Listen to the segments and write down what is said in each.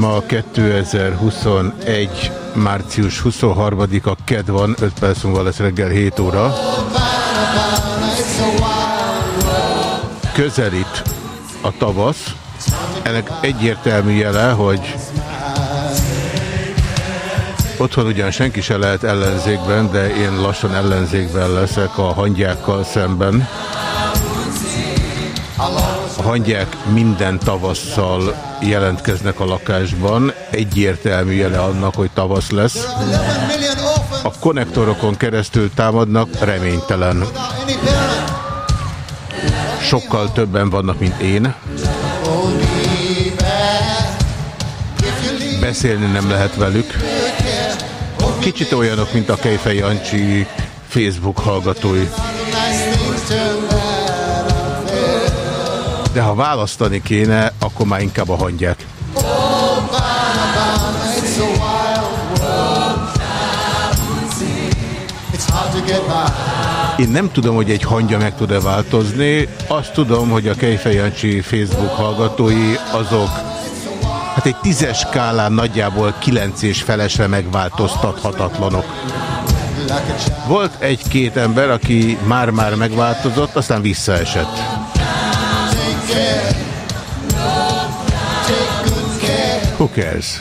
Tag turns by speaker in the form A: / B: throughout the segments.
A: Ma 2021. március 23-a KED van, 5 perc múlva lesz reggel 7 óra. Közelít a tavasz. Ennek egyértelmű jele, hogy otthon ugyan senki se lehet ellenzékben, de én lassan ellenzékben leszek a hangyákkal szemben. A hangyák minden tavasszal jelentkeznek a lakásban. Egyértelmű jele annak, hogy tavasz lesz. A konnektorokon keresztül támadnak, reménytelen. Sokkal többen vannak, mint én. Beszélni nem lehet velük. Kicsit olyanok, mint a Kejfej Jancsi Facebook hallgatói. De ha választani kéne, akkor már inkább a hangyák. Én nem tudom, hogy egy hangya meg tud-e változni. Azt tudom, hogy a Kejfej Jancsi Facebook hallgatói azok hát egy tízes skálán nagyjából kilenc és felesre megváltoztathatatlanok. Volt egy-két ember, aki már-már megváltozott, aztán visszaesett. Who cares?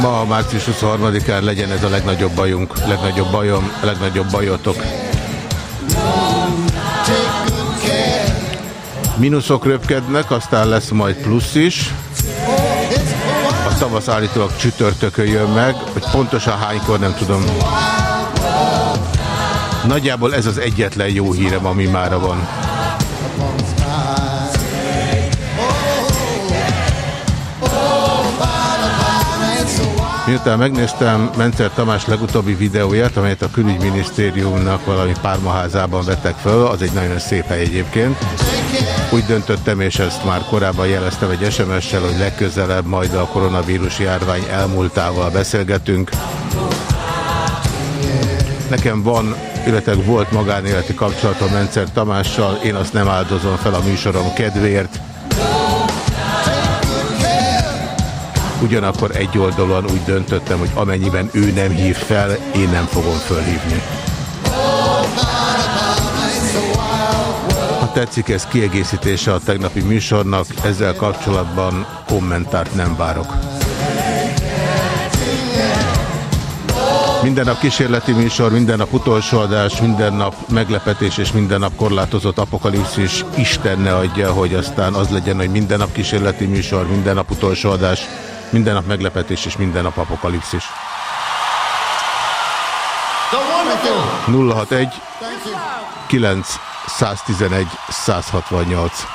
A: Ma március 23-án legyen ez a legnagyobb bajunk, legnagyobb bajom, legnagyobb bajotok. Minuszok röpkednek, aztán lesz majd plusz is. A tavasz állítólag csütörtökön jön meg, hogy pontosan hánykor nem tudom. Nagyjából ez az egyetlen jó hírem, ami mára van. Miután megnéztem Mencer Tamás legutóbbi videóját, amelyet a külügyminisztériumnak valami pármaházában vettek föl, az egy nagyon szép hely egyébként. Úgy döntöttem, és ezt már korábban jeleztem egy SMS-sel, hogy legközelebb majd a koronavírus járvány elmúltával beszélgetünk. Nekem van, illetve volt magánéleti kapcsolatom Mencer Tamással, én azt nem áldozom fel a műsorom kedvéért. Ugyanakkor egy oldalon úgy döntöttem, hogy amennyiben ő nem hív fel, én nem fogom fölhívni. Ha tetszik, ez kiegészítése a tegnapi műsornak, ezzel kapcsolatban kommentárt nem várok. Minden nap kísérleti műsor, minden nap utolsó adás, minden nap meglepetés és minden nap korlátozott apokalipszis. Isten ne adja, hogy aztán az legyen, hogy minden nap kísérleti műsor, minden nap utolsó adás. Minden nap meglepetés és minden nap apokalipszis. 061 9 111 168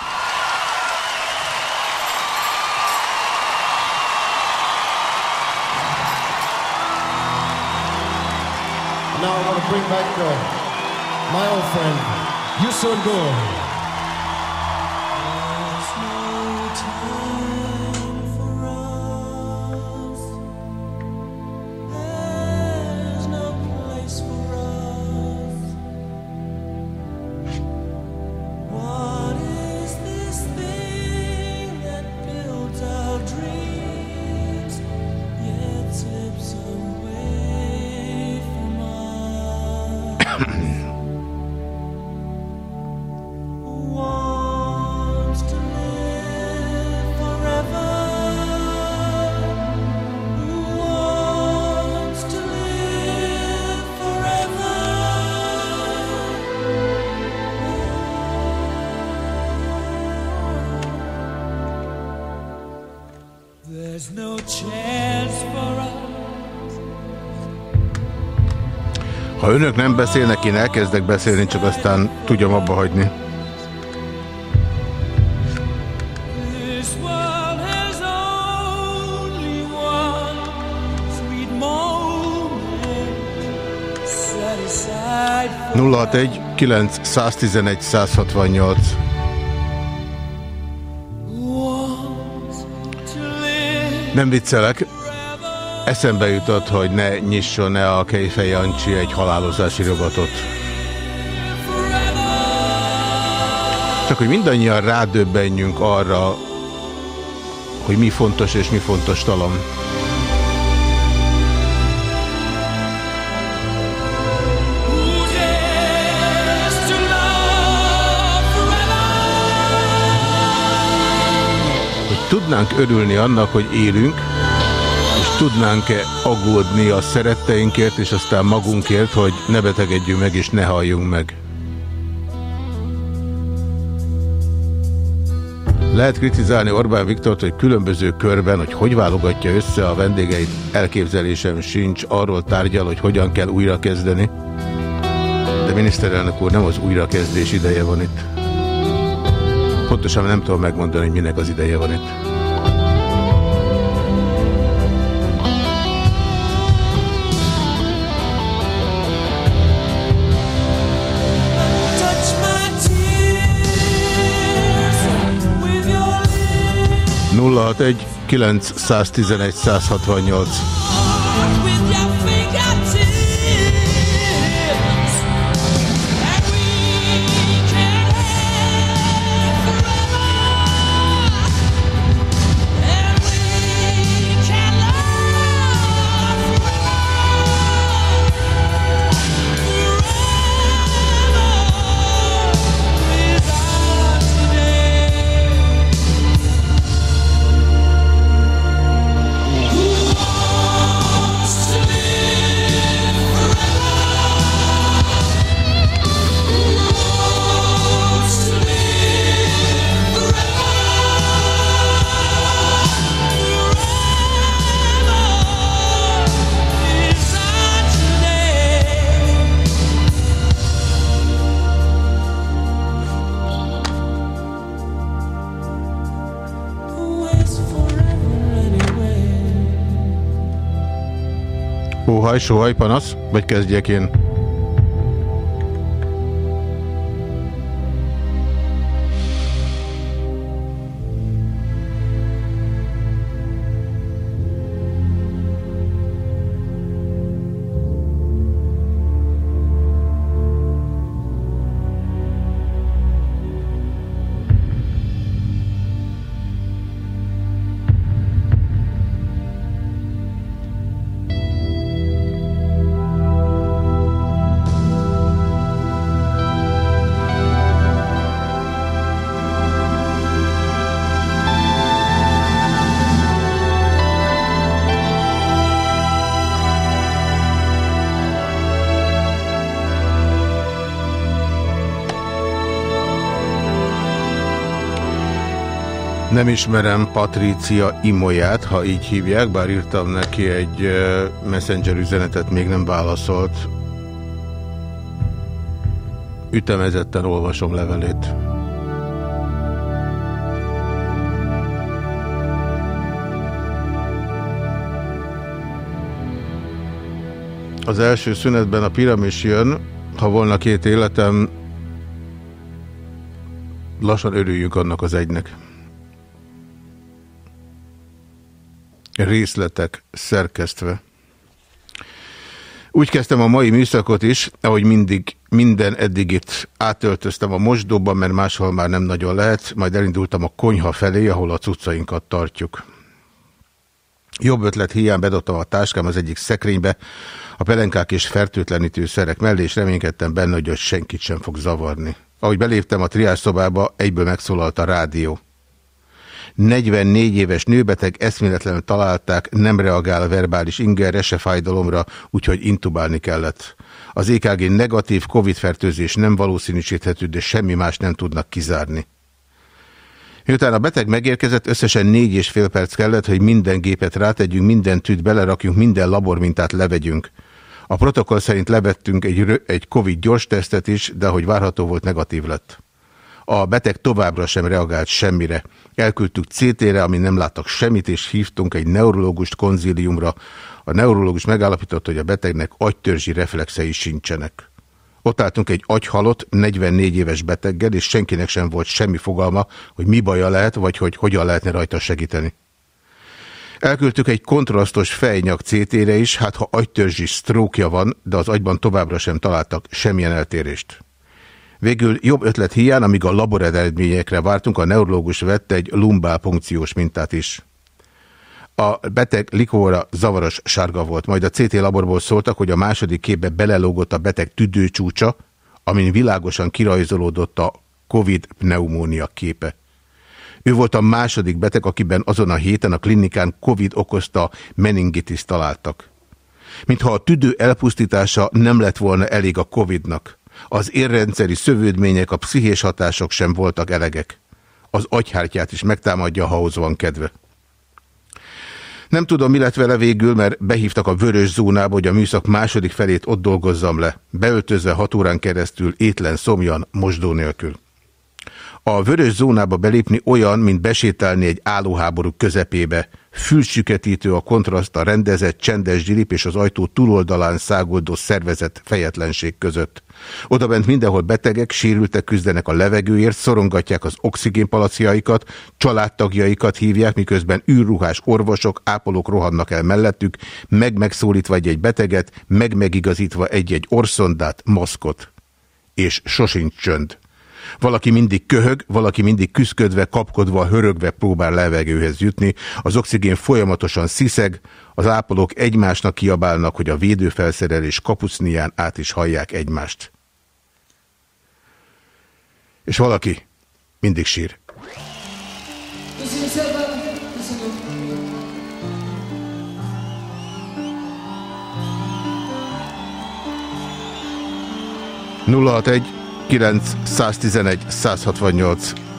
B: my old friend, Yusuf Gore.
A: Ha önök nem beszélnek, én elkezdek beszélni, csak aztán tudjam abba hagyni. Nulla egy 9 111 168 Nem viccelek, Eszembe jutott, hogy ne nyisson-e a Kejfej Jancsi egy halálozási robotot. Csak hogy mindannyian rádöbbenjünk arra, hogy mi fontos és mi fontos talom. Hogy tudnánk örülni annak, hogy élünk, tudnánk-e aggódni a szeretteinkért, és aztán magunkért, hogy ne betegedjünk meg, és ne halljunk meg. Lehet kritizálni Orbán Viktort, hogy különböző körben, hogy hogy válogatja össze a vendégeit, elképzelésem sincs, arról tárgyal, hogy hogyan kell újrakezdeni. De miniszterelnök úr, nem az újrakezdés ideje van itt. Pontosan nem tudom megmondani, hogy minek az ideje van itt. Nulla egy 911 168 Óhaj, sohaj, panasz? Vagy kezdjek én? Nem ismerem Patrícia Imolyát, ha így hívják, bár írtam neki egy messenger üzenetet, még nem válaszolt. Ütemezetten olvasom levelét. Az első szünetben a piramis jön, ha volna két életem, lassan örüljük annak az egynek. Részletek szerkesztve. Úgy kezdtem a mai műszakot is, ahogy mindig minden eddig itt átöltöztem a mosdóban, mert máshol már nem nagyon lehet, majd elindultam a konyha felé, ahol a cuccainkat tartjuk. Jobb ötlet hiány bedobtam a táskám az egyik szekrénybe, a pelenkák és fertőtlenítő szerek mellé, és reménykedtem benne, hogy senkit sem fog zavarni. Ahogy beléptem a triás szobába, egyből megszólalt a rádió. 44 éves nőbeteg eszméletlenül találták, nem reagál a verbális ingerre, se fájdalomra, úgyhogy intubálni kellett. Az EKG negatív COVID-fertőzés nem valószínűsíthető, de semmi más nem tudnak kizárni. Miután a beteg megérkezett, összesen négy és fél perc kellett, hogy minden gépet rátegyünk, minden tűt belerakjunk, minden labormintát levegyünk. A protokoll szerint levettünk egy, egy COVID gyors tesztet is, de ahogy várható volt, negatív lett. A beteg továbbra sem reagált semmire. Elküldtük CT-re, ami nem láttak semmit, és hívtunk egy neurológust konzíliumra. A neurológus megállapította, hogy a betegnek agytörzsi reflexei sincsenek. Ott álltunk egy agyhalott, 44 éves beteggel, és senkinek sem volt semmi fogalma, hogy mi baja lehet, vagy hogy hogyan lehetne rajta segíteni. Elküldtük egy kontrasztos fejnyak CT-re is, hát ha agytörzsi sztrókja van, de az agyban továbbra sem találtak semmilyen eltérést. Végül jobb ötlet hiány, amíg a labor eredményekre vártunk, a neurológus vette egy lumbál punkciós mintát is. A beteg likóra zavaros sárga volt, majd a CT laborból szóltak, hogy a második képbe belelógott a beteg tüdőcsúcsa, amin világosan kirajzolódott a COVID pneumónia képe. Ő volt a második beteg, akiben azon a héten a klinikán COVID okozta meningitis találtak. Mintha a tüdő elpusztítása nem lett volna elég a COVID-nak. Az érrendszeri szövődmények, a pszichés hatások sem voltak elegek. Az agyhártyát is megtámadja, ha ahhoz van kedve. Nem tudom, mi lett vele végül, mert behívtak a vörös zónába, hogy a műszak második felét ott dolgozzam le. Beöltözve hat órán keresztül, étlen, szomjan, mosdó nélkül. A vörös zónába belépni olyan, mint besétálni egy állóháború közepébe. Fülsüketítő a kontraszt a rendezett, csendes gyilip és az ajtó túloldalán száguldó szervezet fejetlenség között. Oda bent mindenhol betegek, sérültek küzdenek a levegőért, szorongatják az oxigénpalaciaikat, családtagjaikat hívják, miközben űrruhás orvosok, ápolók rohannak el mellettük, meg-megszólítva egy-egy beteget, meg-megigazítva egy-egy orszondát, maszkot. És sosincs csönd. Valaki mindig köhög, valaki mindig küszködve, kapkodva, hörögve próbál levegőhez jutni, az oxigén folyamatosan sziszeg, az ápolók egymásnak kiabálnak, hogy a védőfelszerelés kapucnián át is hallják egymást. És valaki mindig sír. 061 9 111 168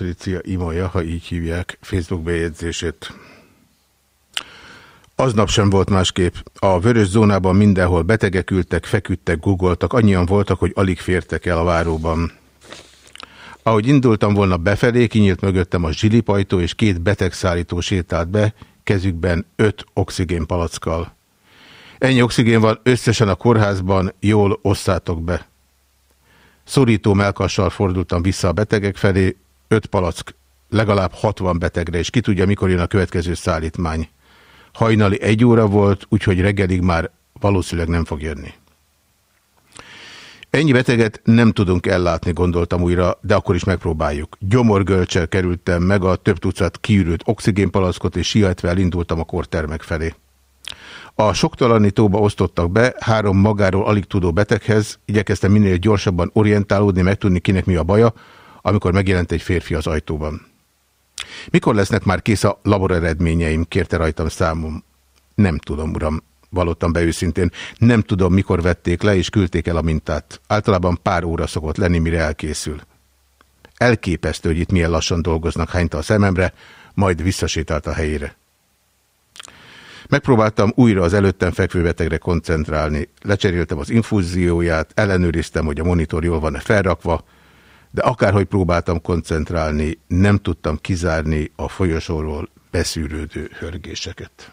A: Patricia Imoja, ha így hívják, Facebook bejegyzését. Aznap sem volt másképp. A vörös zónában mindenhol betegek ültek, feküdtek, googoltak, annyian voltak, hogy alig fértek el a váróban. Ahogy indultam volna befelé, kinyílt mögöttem a zsilipajtó, és két betegszállító sétált be, kezükben öt oxigénpalackkal. Ennyi oxigén van összesen a kórházban, jól osszátok be. Szorító melkassal fordultam vissza a betegek felé, öt palack, legalább 60 betegre, és ki tudja, mikor jön a következő szállítmány. Hajnali egy óra volt, úgyhogy reggelig már valószínűleg nem fog jönni. Ennyi beteget nem tudunk ellátni, gondoltam újra, de akkor is megpróbáljuk. Gyomorgölcsel kerültem meg a több tucat kiürült oxigénpalackot, és sietve elindultam a kortermek felé. A soktalanítóba osztottak be három magáról alig tudó beteghez, igyekeztem minél gyorsabban orientálódni, megtudni kinek mi a baja, amikor megjelent egy férfi az ajtóban. Mikor lesznek már kész a laboreredményeim, kérte rajtam számom. Nem tudom, uram, valottam be őszintén. Nem tudom, mikor vették le és küldték el a mintát. Általában pár óra szokott lenni, mire elkészül. Elképesztő, hogy itt milyen lassan dolgoznak, hányta a szememre, majd visszasétált a helyére. Megpróbáltam újra az előttem fekvő betegre koncentrálni. Lecseréltem az infúzióját, ellenőriztem, hogy a monitor jól van-e felrakva, de akárhogy próbáltam koncentrálni, nem tudtam kizárni a folyosóról beszűrődő hörgéseket.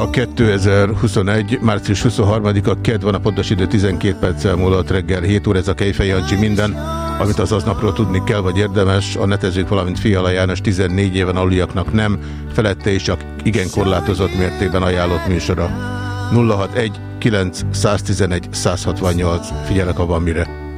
A: Ma 2021. március 23-a, KED van a pontos idő 12 perccel múlott reggel 7 óra, ez a Kejfej Jancsi minden, amit az aznapról tudni kell, vagy érdemes. A netezők, valamint Fiala János 14 éven aluliaknak nem, felette és csak igen korlátozott mértékben ajánlott műsora. 061 9 111 168. Figyelek, ha mire.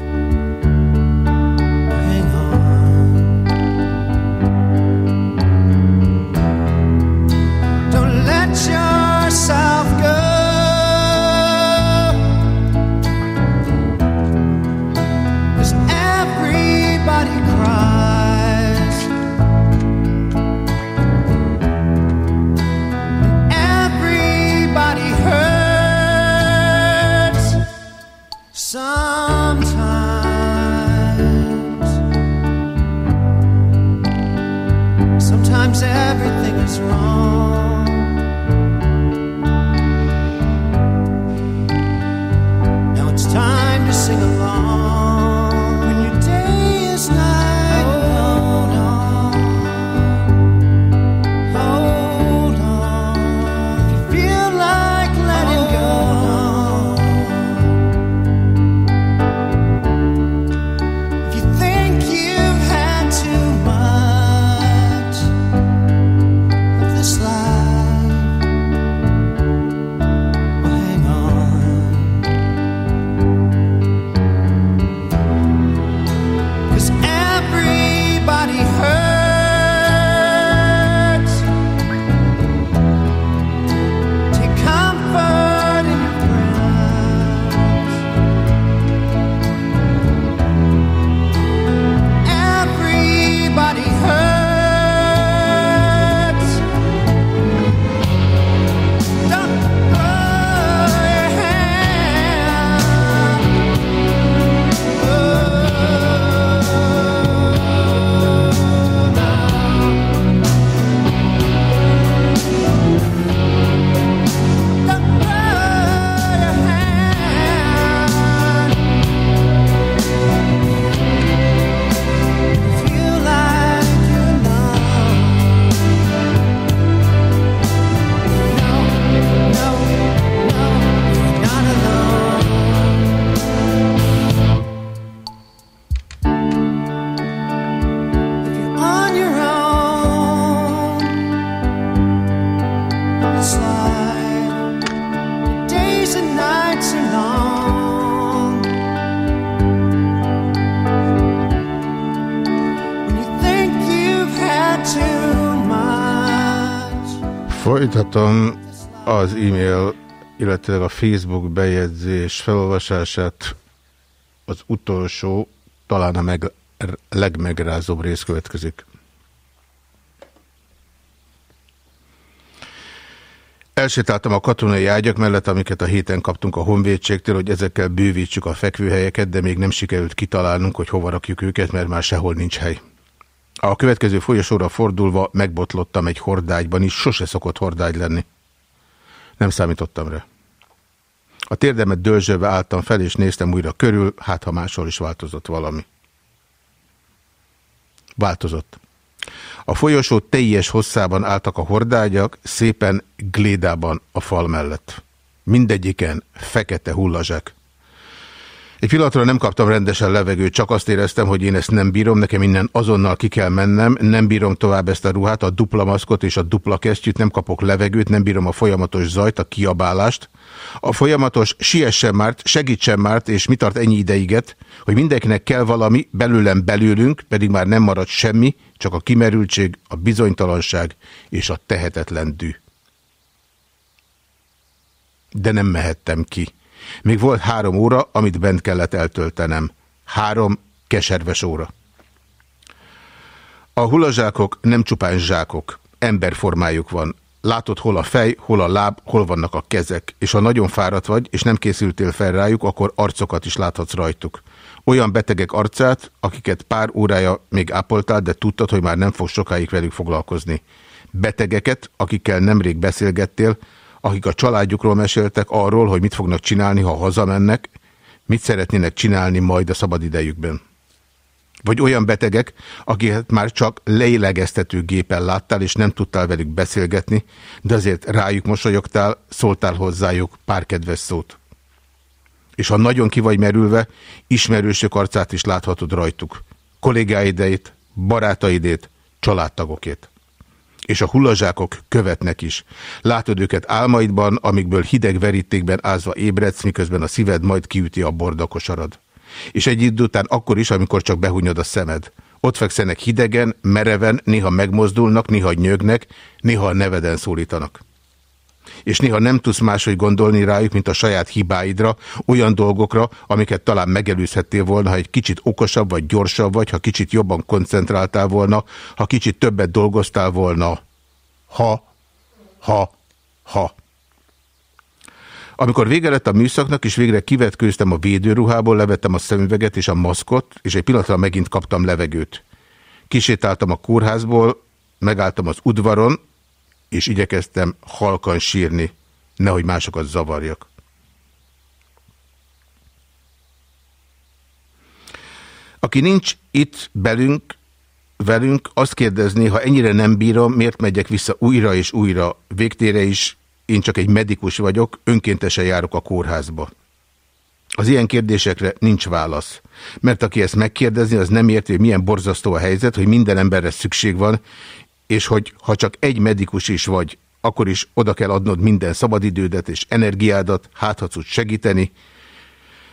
A: Folytatom az e-mail, illetve a Facebook bejegyzés felolvasását. Az utolsó, talán a meg, legmegrázóbb rész következik. Elsétáltam a katonai ágyak mellett, amiket a héten kaptunk a honvédségtől, hogy ezekkel bővítsük a fekvőhelyeket, de még nem sikerült kitalálnunk, hogy hova rakjuk őket, mert már sehol nincs hely. A következő folyosóra fordulva megbotlottam egy hordágyban is, sose szokott hordágy lenni. Nem számítottam rá. A térdemet dölzsölve álltam fel, és néztem újra körül, hát ha máshol is változott valami. Változott. A folyosó teljes hosszában álltak a hordágyak, szépen glédában a fal mellett. Mindegyiken fekete hullazsák. Egy pillanatra nem kaptam rendesen levegőt, csak azt éreztem, hogy én ezt nem bírom, nekem innen azonnal ki kell mennem, nem bírom tovább ezt a ruhát, a dupla maszkot és a dupla kesztyűt, nem kapok levegőt, nem bírom a folyamatos zajt, a kiabálást. A folyamatos siessen már, segítsen már, és mi tart ennyi ideiget, hogy mindenkinek kell valami, belőlem belőlünk, pedig már nem marad semmi, csak a kimerültség, a bizonytalanság és a tehetetlen dű. De nem mehettem ki. Még volt három óra, amit bent kellett eltöltenem. Három keserves óra. A hulazsákok nem csupán zsákok, emberformájuk van. Látod, hol a fej, hol a láb, hol vannak a kezek, és ha nagyon fáradt vagy, és nem készültél fel rájuk, akkor arcokat is láthatsz rajtuk. Olyan betegek arcát, akiket pár órája még ápoltál, de tudtad, hogy már nem fog sokáig velük foglalkozni. Betegeket, akikkel nemrég beszélgettél, akik a családjukról meséltek arról, hogy mit fognak csinálni, ha hazamennek, mit szeretnének csinálni majd a szabadidejükben. Vagy olyan betegek, akiket már csak lélegeztető gépen láttál, és nem tudtál velük beszélgetni, de azért rájuk mosolyogtál, szóltál hozzájuk pár kedves szót. És ha nagyon ki vagy merülve, ismerősök arcát is láthatod rajtuk. Kollégáideit, barátaidét, családtagokét és a hullazsákok követnek is. Látod őket álmaidban, amikből hideg verítékben ázva ébredsz, miközben a szíved majd kiüti a bordakosarad. És egy idő után akkor is, amikor csak behunyod a szemed. Ott fekszenek hidegen, mereven, néha megmozdulnak, néha nyögnek, néha a neveden szólítanak és néha nem tudsz máshogy gondolni rájuk, mint a saját hibáidra, olyan dolgokra, amiket talán megelőzhettél volna, ha egy kicsit okosabb vagy gyorsabb vagy, ha kicsit jobban koncentráltál volna, ha kicsit többet dolgoztál volna. Ha, ha, ha. Amikor vége lett a műszaknak, és végre kivetkőztem a védőruhából, levettem a szemüveget és a maszkot, és egy pillanatra megint kaptam levegőt. Kisétáltam a kórházból, megálltam az udvaron, és igyekeztem halkan sírni, nehogy másokat zavarjak. Aki nincs itt belünk, velünk, azt kérdezni, ha ennyire nem bírom, miért megyek vissza újra és újra végtére is, én csak egy medikus vagyok, önkéntesen járok a kórházba. Az ilyen kérdésekre nincs válasz. Mert aki ezt megkérdezi, az nem érti, hogy milyen borzasztó a helyzet, hogy minden emberre szükség van, és hogy ha csak egy medikus is vagy, akkor is oda kell adnod minden szabadidődet és energiádat, hát ha tudsz segíteni.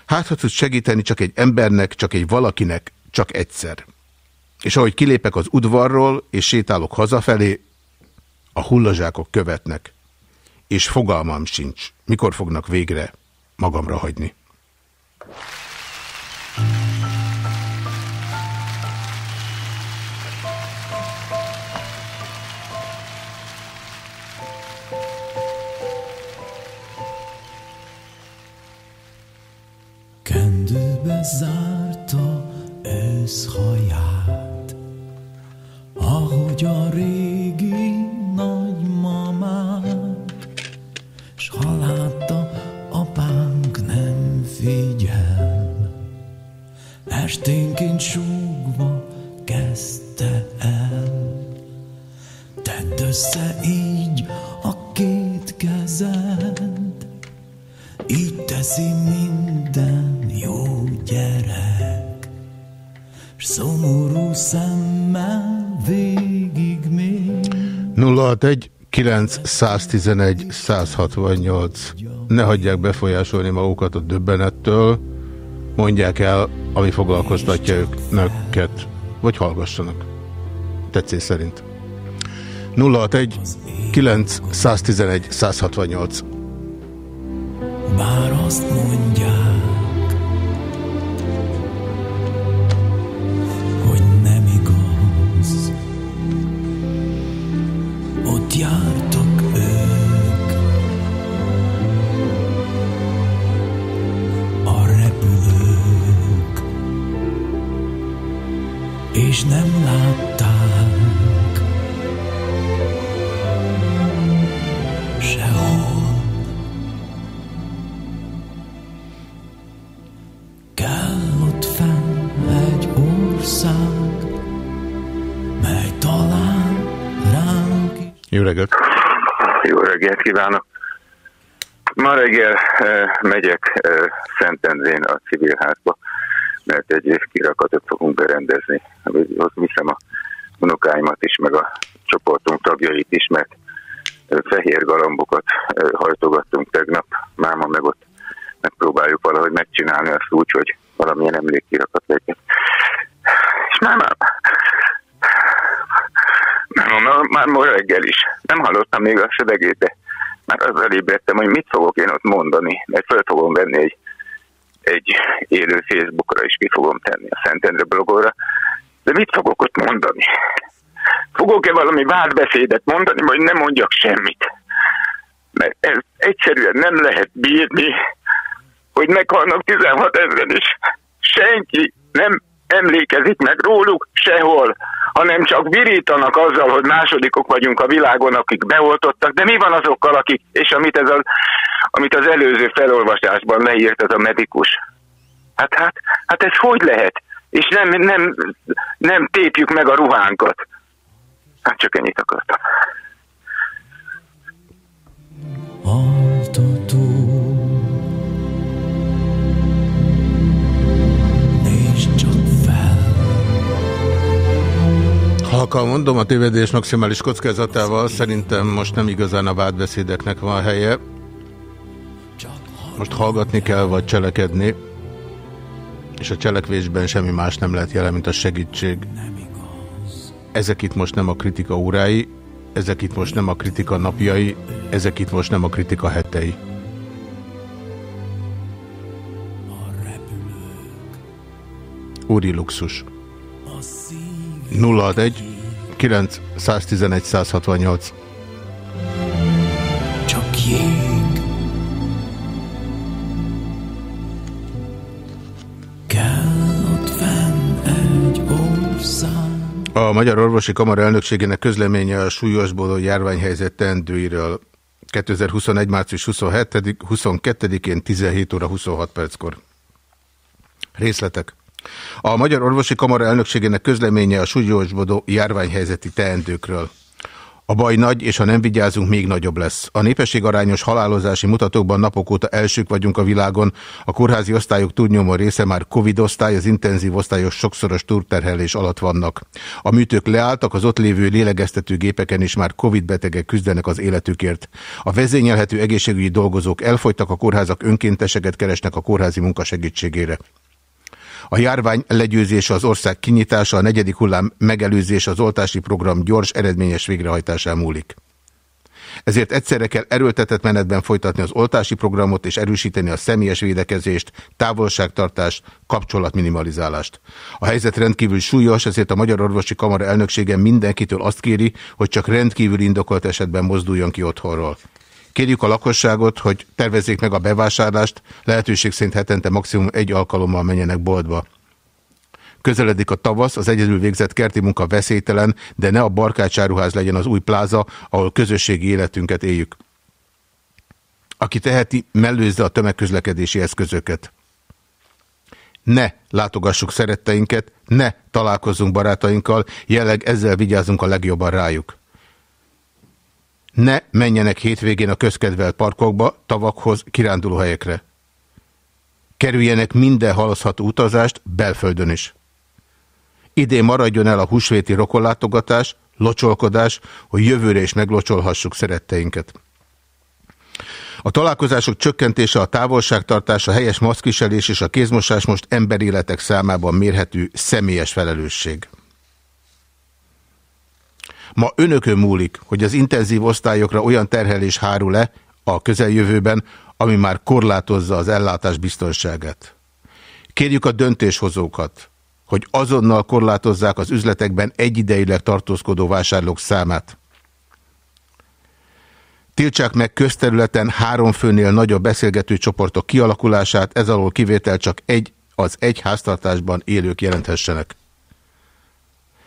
A: Hát ha tudsz segíteni csak egy embernek, csak egy valakinek, csak egyszer. És ahogy kilépek az udvarról, és sétálok hazafelé, a hullazsákok követnek. És fogalmam sincs, mikor fognak végre magamra hagyni.
C: Ahogy
A: 061 911 168 Ne hagyják befolyásolni magukat a döbbenettől, mondják el, ami foglalkoztatja őket, vagy hallgassanak. Tetszés szerint. 061 911 168
C: Bár azt mondják, jártak ők, a repülők, és nem látták,
A: reggelt!
D: Jó reggelt kívánok! Ma reggel eh, megyek eh, Szentendrén a civilházba, mert egy évkirakatot fogunk berendezni. Ott viszem a unokáimat is, meg a csoportunk tagjait is, mert eh, fehér galambokat eh, hajtogattunk tegnap, máma meg ott megpróbáljuk valahogy megcsinálni azt úgy, hogy valamilyen emlékkirakat legyen. És már, már, már, már ma reggel is. Nem hallottam még a szövegét, de már azzal ébredtem, hogy mit fogok én ott mondani, mert fel fogom venni egy, egy élő Facebookra, és ki fogom tenni a Szentendre blogolra. De mit fogok ott mondani? Fogok-e valami vádbeszédet mondani, vagy nem mondjak semmit? Mert ez egyszerűen nem lehet bírni, hogy meghalnak 16 ezeren is. Senki nem emlékezik meg róluk sehol, hanem csak virítanak azzal, hogy másodikok vagyunk a világon, akik beoltottak, de mi van azokkal, akik, és amit, ez a, amit az előző felolvasásban leírt ez a medikus. Hát, hát, hát ez hogy lehet? És nem, nem, nem tépjük meg a ruhánkat. Hát csak ennyit akartam.
C: Altató
A: Halkan mondom, a tévedés maximális kockázatával szerintem most nem igazán a vádbeszédeknek van helye. Most hallgatni kell, vagy cselekedni. És a cselekvésben semmi más nem lehet jelen, mint a segítség. Ezek itt most nem a kritika órái, ezek itt most nem a kritika napjai, ezek itt most nem a kritika hetei. Úri luxus. 061 9 111 168
C: Csak jég Kell ott fenn egy ország
A: A Magyar Orvosi Kamara elnökségének közleménye a súlyosbódó járványhelyzet teendőiről 2021. március 27 22-én 17 óra 26 perckor. Részletek. A Magyar Orvosi Kamara elnökségének közleménye a súlyosbodó járványhelyzeti teendőkről. A baj nagy, és ha nem vigyázunk, még nagyobb lesz. A népességarányos halálozási mutatókban napok óta elsők vagyunk a világon. A kórházi osztályok túlnyomó része már Covid osztály, az intenzív osztályok sokszoros túrterhelés alatt vannak. A műtők leálltak, az ott lévő lélegeztető gépeken is már Covid betegek küzdenek az életükért. A vezényelhető egészségügyi dolgozók elfogytak, a kórházak önkénteseket keresnek a kórházi munka segítségére. A járvány legyőzése, az ország kinyitása, a negyedik hullám megelőzése, az oltási program gyors, eredményes végrehajtásán múlik. Ezért egyszerre kell erőltetett menetben folytatni az oltási programot és erősíteni a személyes védekezést, távolságtartást, kapcsolatminimalizálást. A helyzet rendkívül súlyos, ezért a Magyar Orvosi Kamara elnöksége mindenkitől azt kéri, hogy csak rendkívül indokolt esetben mozduljon ki otthonról. Kérjük a lakosságot, hogy tervezzék meg a bevásárlást, lehetőség szerint hetente maximum egy alkalommal menjenek boltba. Közeledik a tavasz, az egyedül végzett kerti munka veszélytelen, de ne a barkácsáruház legyen az új pláza, ahol közösségi életünket éljük. Aki teheti, mellőzze a tömegközlekedési eszközöket. Ne látogassuk szeretteinket, ne találkozzunk barátainkkal, jelleg ezzel vigyázunk a legjobban rájuk. Ne menjenek hétvégén a közkedvelt parkokba, tavakhoz, kirándulóhelyekre. Kerüljenek minden halozható utazást, belföldön is. Idén maradjon el a húsvéti rokonlátogatás, locsolkodás, hogy jövőre is meglocsolhassuk szeretteinket. A találkozások csökkentése, a távolságtartás, a helyes maszkviselés és a kézmosás most emberéletek számában mérhető személyes felelősség. Ma önökön múlik, hogy az intenzív osztályokra olyan terhelés hárul-e a közeljövőben, ami már korlátozza az ellátás biztonságát. Kérjük a döntéshozókat, hogy azonnal korlátozzák az üzletekben egyidejileg tartózkodó vásárlók számát. Tiltsák meg közterületen három főnél nagyobb beszélgető csoportok kialakulását, ez alól kivétel csak egy, az egy háztartásban élők jelenthessenek.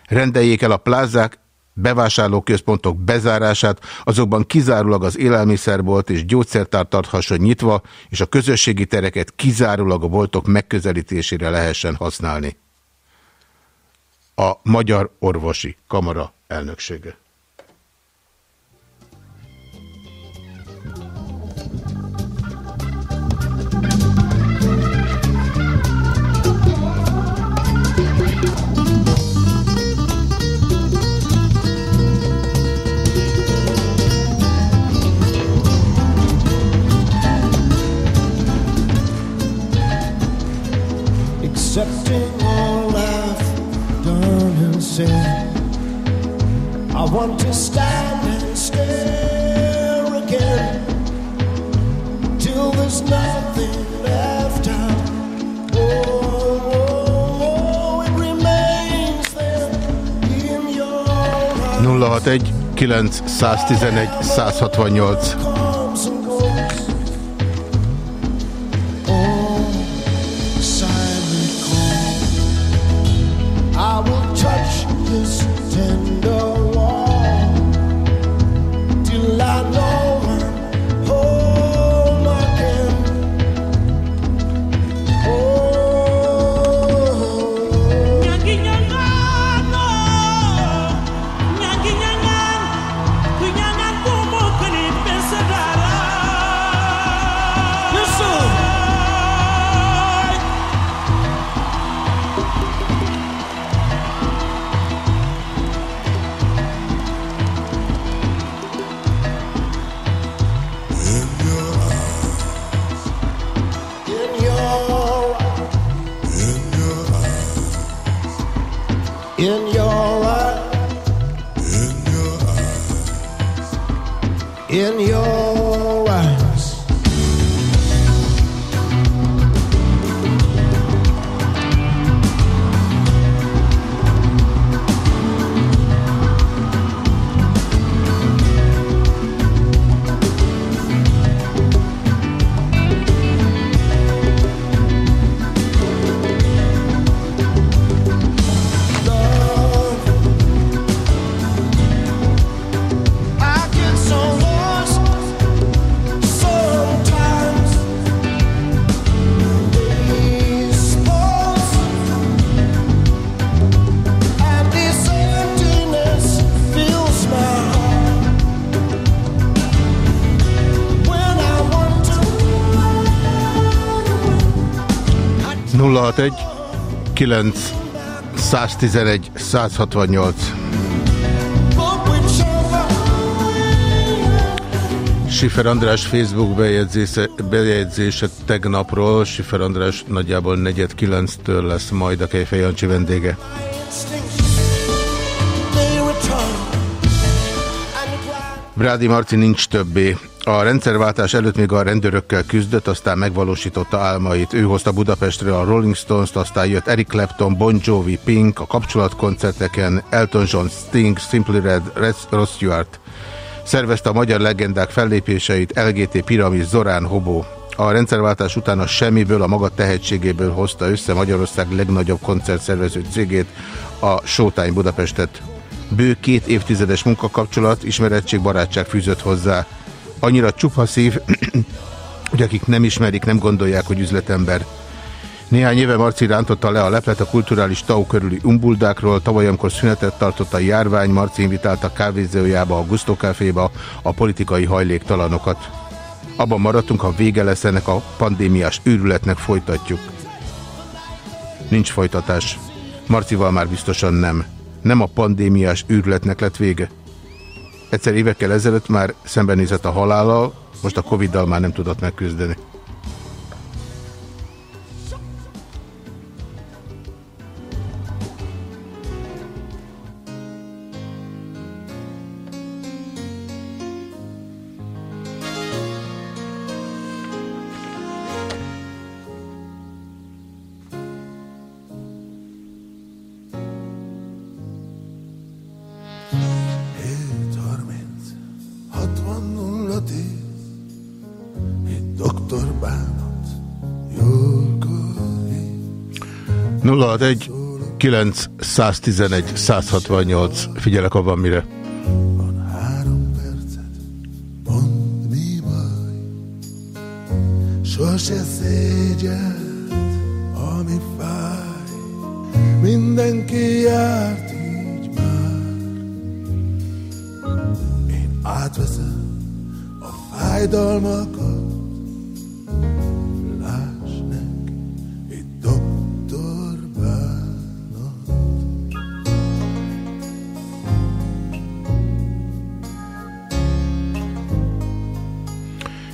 A: Rendeljék el a plázák, bevásárlóközpontok bezárását, azokban kizárólag az élelmiszerbolt és gyógyszertár tarthasson nyitva, és a közösségi tereket kizárólag a boltok megközelítésére lehessen használni. A Magyar Orvosi Kamara elnöksége.
E: said, I want to stand and stare again till there's nothing left out. Oh, oh, oh it remains there in your
A: 061 911 168 061 9
E: 111 168
A: Sifer András Facebook bejegyzése, bejegyzése tegnapról. Sifer András nagyjából 49-től lesz majd a Kejfej Jancsi vendége. Brádi Marci nincs többé. A rendszerváltás előtt még a rendőrökkel küzdött, aztán megvalósította álmait. Ő hozta Budapestre a Rolling Stones-t, aztán jött Eric Clapton, Bon Jovi, Pink, a kapcsolatkoncerteken, Elton John, Sting, Simply Red, Red- Ross Stewart. Szervezte a magyar legendák fellépéseit, LGT, Piramis, Zorán, Hobó. A rendszerváltás után a semmiből, a maga tehetségéből hozta össze Magyarország legnagyobb koncertszervező cégét, a Showtime Budapestet. Bő két évtizedes munkakapcsolat, ismerettség, barátság fűzött hozzá. Annyira csupa szív, hogy akik nem ismerik, nem gondolják, hogy üzletember. Néhány éve Marci rántotta le a leplet a kulturális tau körüli umbuldákról, tavaly amikor szünetet tartott a járvány, Marci invitálta kávézójába, a Gusto Caféba a politikai hajléktalanokat. Abban maradtunk, ha vége lesz ennek a pandémiás őrületnek, folytatjuk. Nincs folytatás. Marcival már biztosan nem. Nem a pandémiás őrületnek lett vége. Egyszer évekkel ezelőtt már szembenézett a halállal, most a Covid-dal már nem tudott megküzdeni. 061 911 168. Figyelek, van mire.
F: Sose szégyelt, ami fáj. Mindenki járt így már. Én átveszem a fájdalmakat.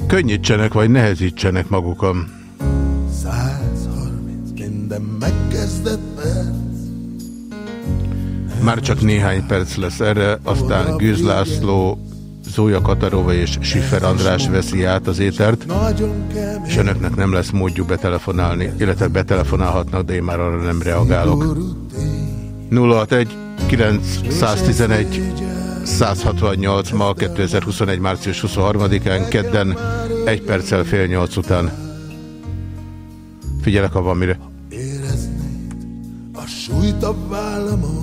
A: Könnyítsenek, vagy nehezítsenek magukon.
F: 130 minden megkezdett perc.
A: Már csak néhány perc lesz erre, aztán Gőz László, Zója Katarova és Siffer András veszi át az étert,
F: kemény.
A: És önöknek nem lesz módjuk betelefonálni, illetve betelefonálhatnak, de én már arra nem reagálok. 061 911 168 ma 2021. március 23-án, kedden, egy perccel fél nyolc után. Figyelek, ha van mire.
F: éreznéd a súlyt a vállamon.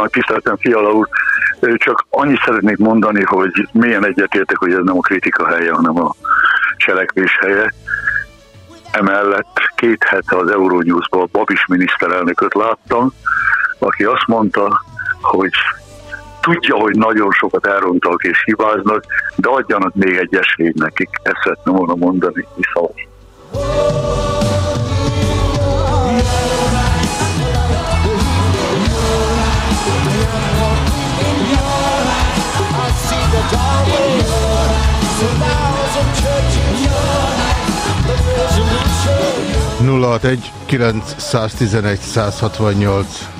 G: Kívánok, tiszteltem Fiala úr. Csak annyit szeretnék mondani, hogy milyen egyetértek, hogy ez nem a kritika helye, hanem a cselekvés helye. Emellett két hete az Euronews-ban Babis miniszterelnököt láttam, aki azt mondta, hogy tudja, hogy nagyon sokat elrontak és hibáznak, de adjanak még egy esélyt nekik. Ezt szeretném volna mondani, viszont.
A: 061 911 168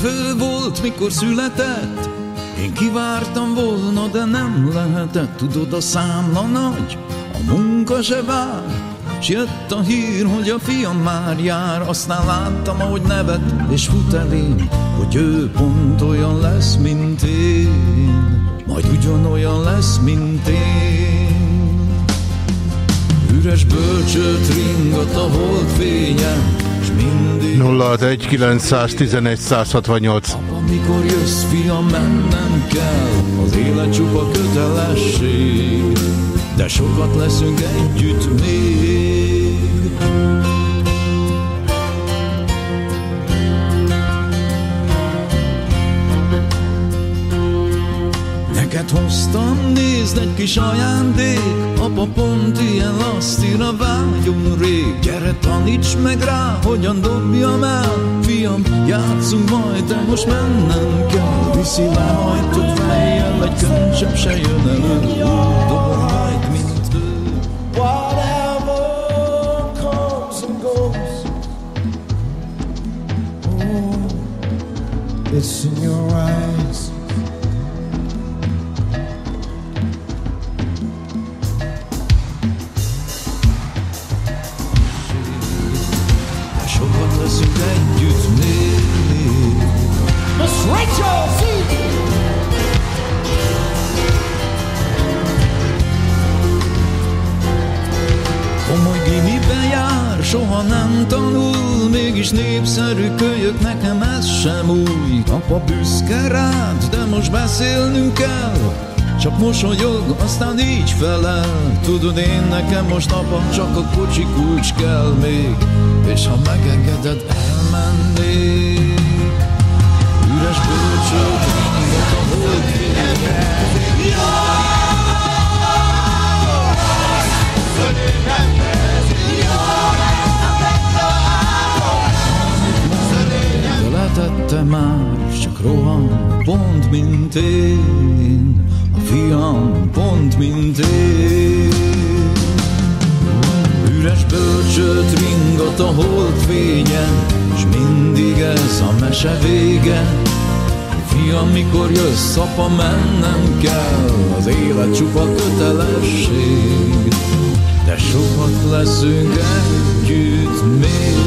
C: Hétfő volt, mikor született, én kivártam volna, de nem lehetett. Tudod, a számla nagy, a munka se vár, s jött a hír, hogy a fiam már jár. Aztán láttam, ahogy nevet, és fut elém, hogy ő pont olyan lesz, mint én. Majd ugyanolyan lesz, mint én. Üres bölcsőt ringat a mindig
A: 061 911 168
C: amikor jössz, fiam, mennem kell Az élet csupa kötelesség De sokat leszünk együtt még Neked hoztam, nézd egy kis ajándék, apa pont ilyen lasztira vágyom rég. Gyere, taníts meg rá, hogyan dobjam el, fiam, játszunk majd, de most mennem kell. Viszi le hajtott fejjel, egy köncsöm se jön elő, dobom majd.
E: Oh, it's in your eyes.
C: Komoly gimiben jár, soha nem tanul, mégis népszerű kölyök, nekem ez sem új. Apa büszke rád, de most beszélnünk kell, csak mosolyog, aztán így felel Tudod én nekem most apa csak a kocsi kulcs kell még És ha megengeded elmennék Üres bölcsöt, ringat a holdfényben De letette már, csak rohan, pont mint én. A fiam, pont mint én. Üres bölcsöt ringat a holdfényen S mindig ez a mese vége Fiam, mikor jössz, apa, mennem kell. Az élet csupa kötelesség. De sokat leszünk együtt még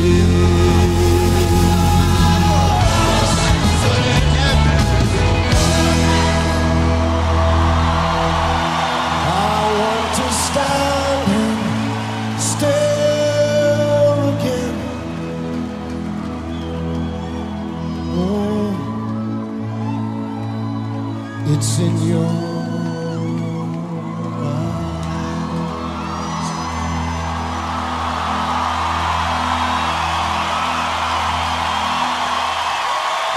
E: it's in your eyes.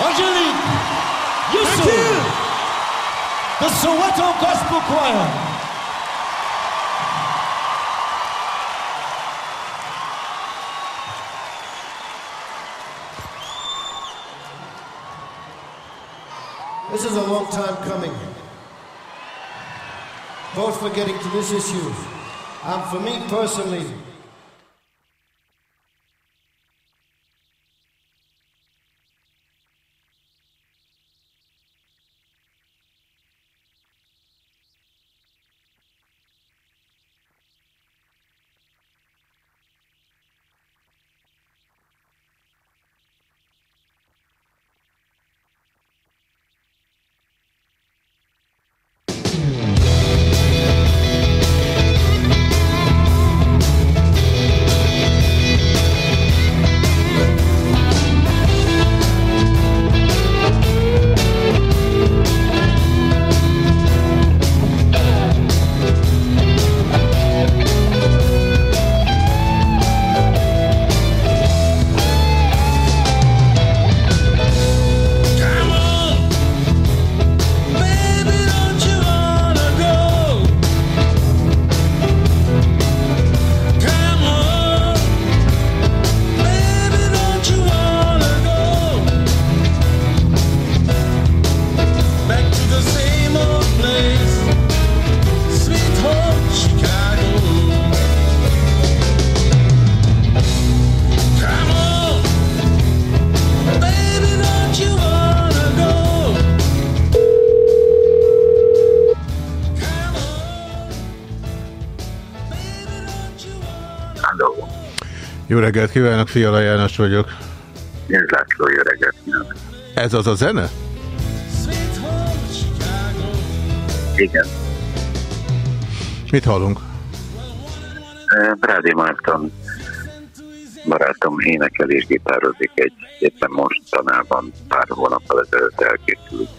E: Angelique, Yusuf, the Soweto Gospel Choir. This is a long time coming. Both for getting to this issue. And for me personally,
A: Jó reggelt kívánok, Fiala János vagyok.
D: ez László, jó reggelt kívánok.
A: Ez az a zene?
D: Igen,
A: Mit hallunk?
D: Brádi Márton barátom énekel és gitározik egy éppen mostanában pár hónappal ezelőtt elkészült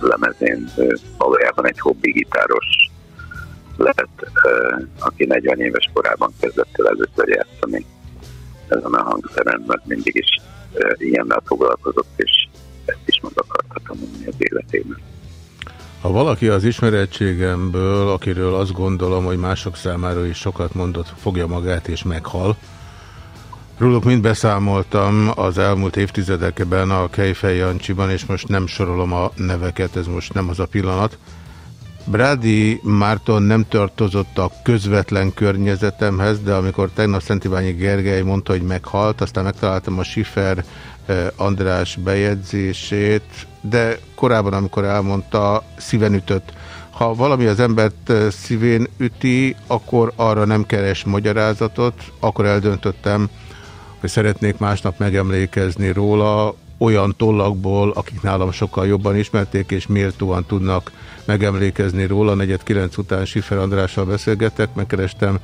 D: lemezén. Valójában egy hobbi gitáros lett, eh, aki 40 éves korában kezdett el először játszani ezen a hangszeren, mert mindig is ilyennel foglalkozott, és ezt is meg akarta tanulni az életében.
A: Ha valaki az ismerettségemből, akiről azt gondolom, hogy mások számára is sokat mondott, fogja magát és meghal, Róluk mind beszámoltam az elmúlt évtizedekben a Kejfej Jancsiban, és most nem sorolom a neveket, ez most nem az a pillanat. Brádi Márton nem tartozott a közvetlen környezetemhez, de amikor tegnap Szentibányi Gergely mondta, hogy meghalt, aztán megtaláltam a Schiffer eh, András bejegyzését, de korábban, amikor elmondta, szíven ütött. Ha valami az embert eh, szívén üti, akkor arra nem keres magyarázatot, akkor eldöntöttem, hogy szeretnék másnap megemlékezni róla, olyan tollakból, akik nálam sokkal jobban ismerték, és méltóan tudnak megemlékezni róla. Negyed kilenc után Sifer Andrással beszélgettek, megkerestem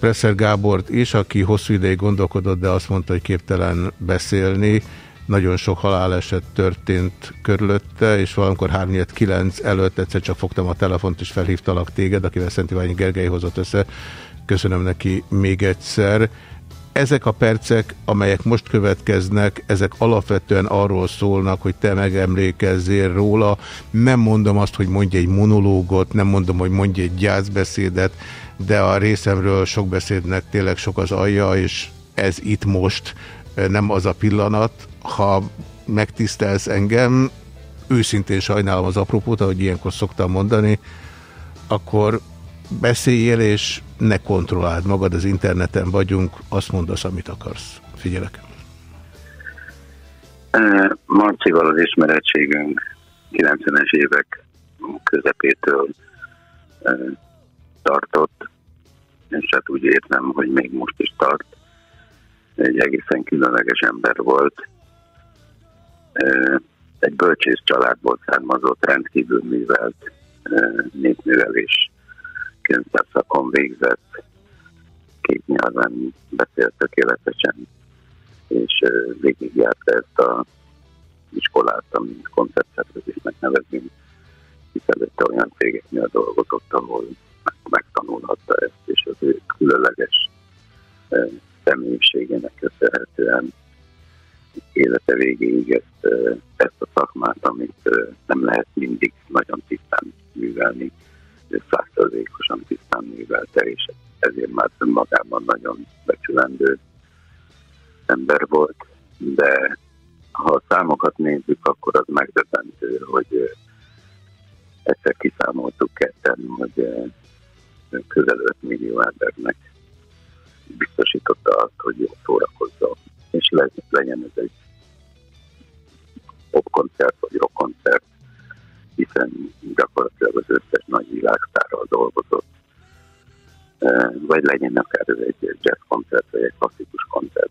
A: Presser Gábort is, aki hosszú ideig gondolkodott, de azt mondta, hogy képtelen beszélni. Nagyon sok haláleset történt körülötte, és valamikor 3-9 előtt egyszer csak fogtam a telefont, és felhívtalak téged, akivel Szent Iványi Gergely hozott össze. Köszönöm neki még egyszer. Ezek a percek, amelyek most következnek, ezek alapvetően arról szólnak, hogy te megemlékezzél róla. Nem mondom azt, hogy mondj egy monológot, nem mondom, hogy mondj egy gyászbeszédet, de a részemről sok beszédnek tényleg sok az alja, és ez itt most nem az a pillanat. Ha megtisztelsz engem, őszintén sajnálom az apropót, ahogy ilyenkor szoktam mondani, akkor beszéljél, és ne kontrolláld magad, az interneten vagyunk, azt mondasz, amit akarsz. Figyelek.
H: Marcival az ismerettségünk 90-es évek közepétől tartott, és hát úgy értem, hogy még most is tart. Egy egészen különleges ember volt. Egy bölcsész családból származott, rendkívül művelt, eh, népművelés könyvtárszakon végzett, két nyelven beszélt tökéletesen, és végigjárta ezt a iskolát, amit koncertszervezésnek nevezünk, hisz előtte olyan cégeknél dolgozott, ahol meg- megtanulhatta ezt, és az ő különleges személyiségének köszönhetően élete végéig ezt, ezt a szakmát, amit nem lehet mindig nagyon tisztán művelni, százszerzékosan tisztán művelte, és ezért már önmagában nagyon becsülendő ember volt, de ha a számokat nézzük, akkor az megdöbbentő, hogy egyszer kiszámoltuk ketten, hogy közel 5 millió embernek biztosította azt, hogy jól szórakozzon, és le, legyen ez egy popkoncert vagy rockkoncert, hiszen gyakorlatilag az összes nagy világsztárral dolgozott, vagy legyen akár egy jazzkoncert, vagy egy klasszikus koncert.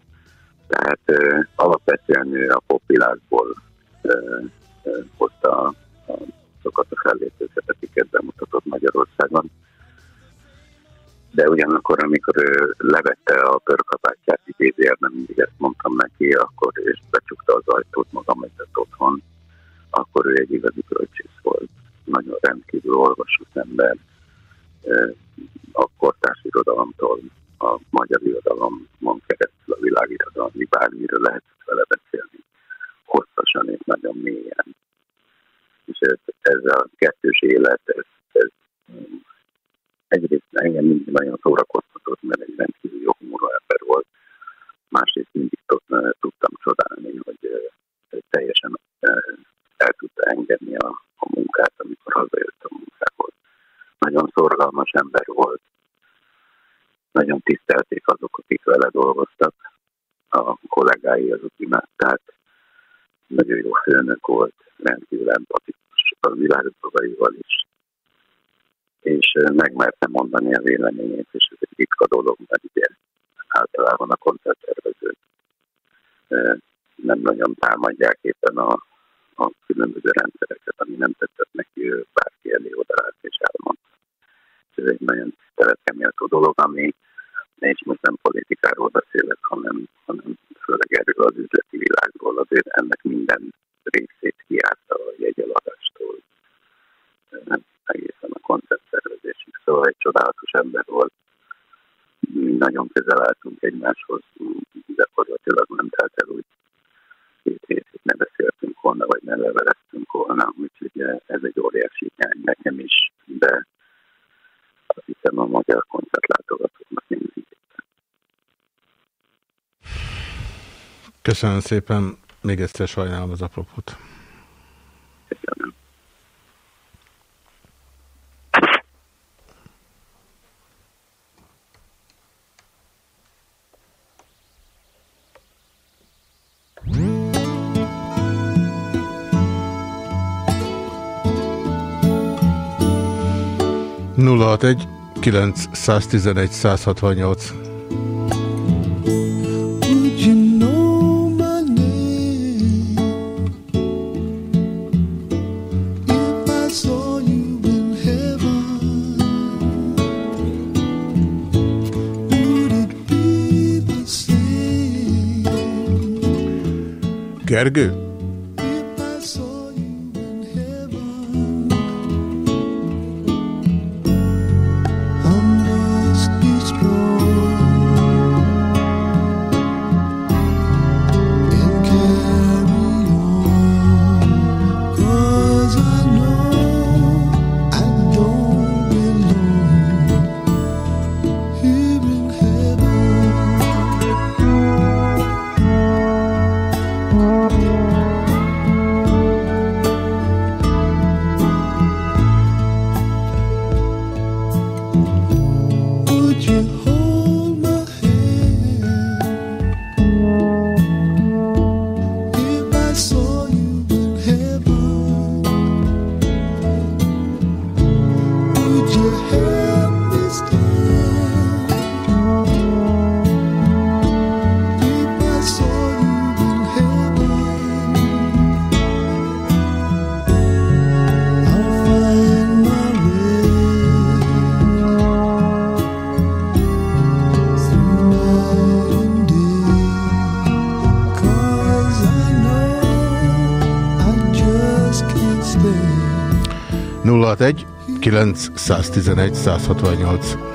H: Tehát eh, alapvetően ő a popvilágból hozta azokat a fellépőket, akiket bemutatott Magyarországon. De ugyanakkor, amikor ő levette a pörkabátját idézőjelben, mindig ezt mondtam neki, akkor és becsukta az ajtót magam egyet otthon, akkor ő egy igazi kölcsész volt. Nagyon rendkívül olvasott ember, a kortárs irodalomtól a magyar irodalomon keresztül a világirodalmi bármiről lehetett vele beszélni hosszasan és nagyon mélyen. És ez, ez a kettős élet, ez, ez egyrészt engem mindig nagyon szórakoztatott, mert egy rendkívül jó humorú ember volt, másrészt mindig tud- tudtam csodálni, hogy teljesen el tudta engedni a, a munkát, amikor hazajött a munkából. Nagyon szorgalmas ember volt, nagyon tisztelték azok, akik vele dolgoztak, a kollégái azok imádták, nagyon jó főnök volt, rendkívül empatikus a világdolgaival is, és ö, megmerte mondani a véleményét, és ez egy ritka dolog, mert ugye általában a koncerttervezők nem nagyon támadják éppen a, a különböző rendszereket, ami nem tetszett neki, ő bárki elé odaállt és elmondta. Ez egy nagyon tiszteleteméltó dolog, ami és most nem politikáról beszélek, hanem, hanem főleg erről az üzleti világról, azért ennek minden részét kiállta a jegyeladástól egészen a koncertszervezésig. Szóval egy csodálatos ember volt. Mi nagyon közel álltunk egymáshoz, gyakorlatilag nem telt el úgy két hét, hogy ne beszéltünk volna, vagy ne leveleztünk volna, úgyhogy ez egy óriási hiány nekem is, de azt hiszem a magyar koncertlátogatóknak mindenki.
A: Köszönöm szépen. Még egyszer sajnálom az apropót.
H: Köszönöm.
E: 061 911 168 Gergő? 061 111 168.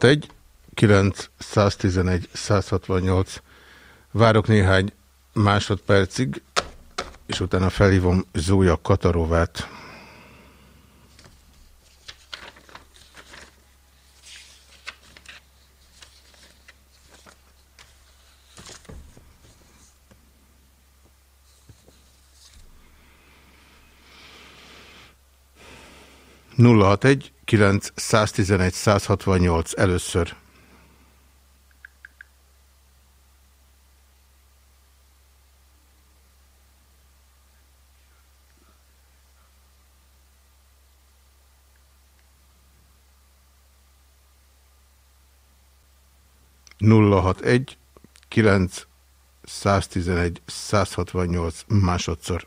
E: 061 911 168. Várok néhány másodpercig, és utána felhívom Zója Katarovát. Nulla egy
A: 061 111 168 először. Nulla hat egy kilenc 111 168
I: másodszor.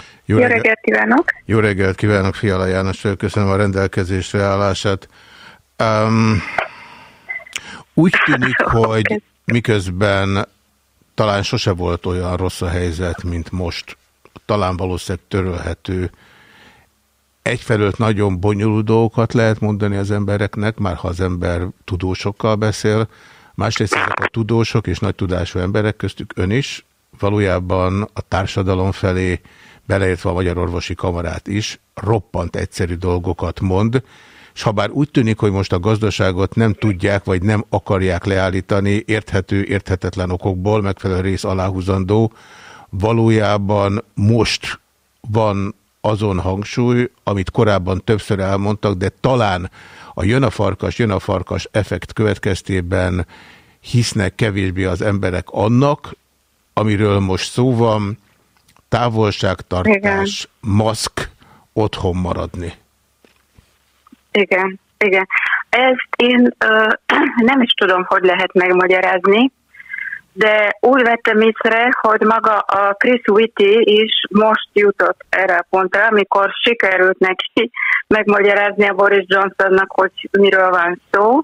A: Jó
I: jó
A: reggelt.
I: reggelt kívánok!
A: Jó reggelt kívánok, Fiala János, köszönöm a rendelkezésre állását. Um, úgy tűnik, hogy miközben talán sose volt olyan rossz a helyzet, mint most, talán valószínűleg törölhető. Egyfelől nagyon bonyolult dolgokat lehet mondani az embereknek, már ha az ember tudósokkal beszél, másrészt ezek a tudósok és nagy tudású emberek köztük ön is, valójában a társadalom felé, beleértve a Magyar Orvosi Kamarát is, roppant egyszerű dolgokat mond, és ha bár úgy tűnik, hogy most a gazdaságot nem tudják, vagy nem akarják leállítani érthető, érthetetlen okokból, megfelelő rész aláhúzandó, valójában most van azon hangsúly, amit korábban többször elmondtak, de talán a jön a farkas, jön a farkas effekt következtében hisznek kevésbé az emberek annak, amiről most szó van, távolságtartás, maszk, otthon maradni.
I: Igen, igen. Ezt én ö, nem is tudom, hogy lehet megmagyarázni, de úgy vettem észre, hogy maga a Chris Whitty is most jutott erre a pontra, amikor sikerült neki megmagyarázni a Boris Johnsonnak, hogy miről van szó.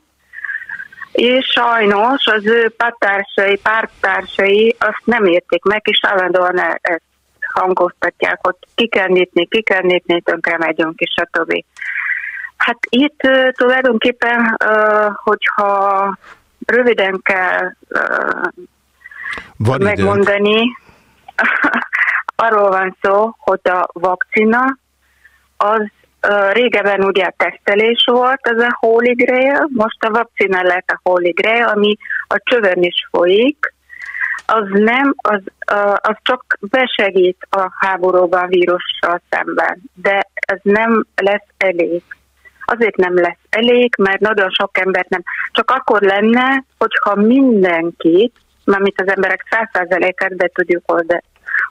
I: És sajnos az ő pártársai, pártársai azt nem érték meg, és állandóan ezt hangoztatják, hogy ki kell nyitni, ki kell nyitni, tönkre megyünk, és stb. Hát itt ö, tulajdonképpen, ö, hogyha röviden kell
A: Van időnk.
I: megmondani, arról van szó, hogy a vakcina az régebben ugye tesztelés volt, ez a Holy Grail, most a vakcina lett a Holy Grail, ami a csövön is folyik, az nem, az, az csak besegít a háborúban a vírussal szemben, de ez nem lesz elég. Azért nem lesz elég, mert nagyon sok embert nem. Csak akkor lenne, hogyha mindenkit, mármint az emberek száz százalékát be tudjuk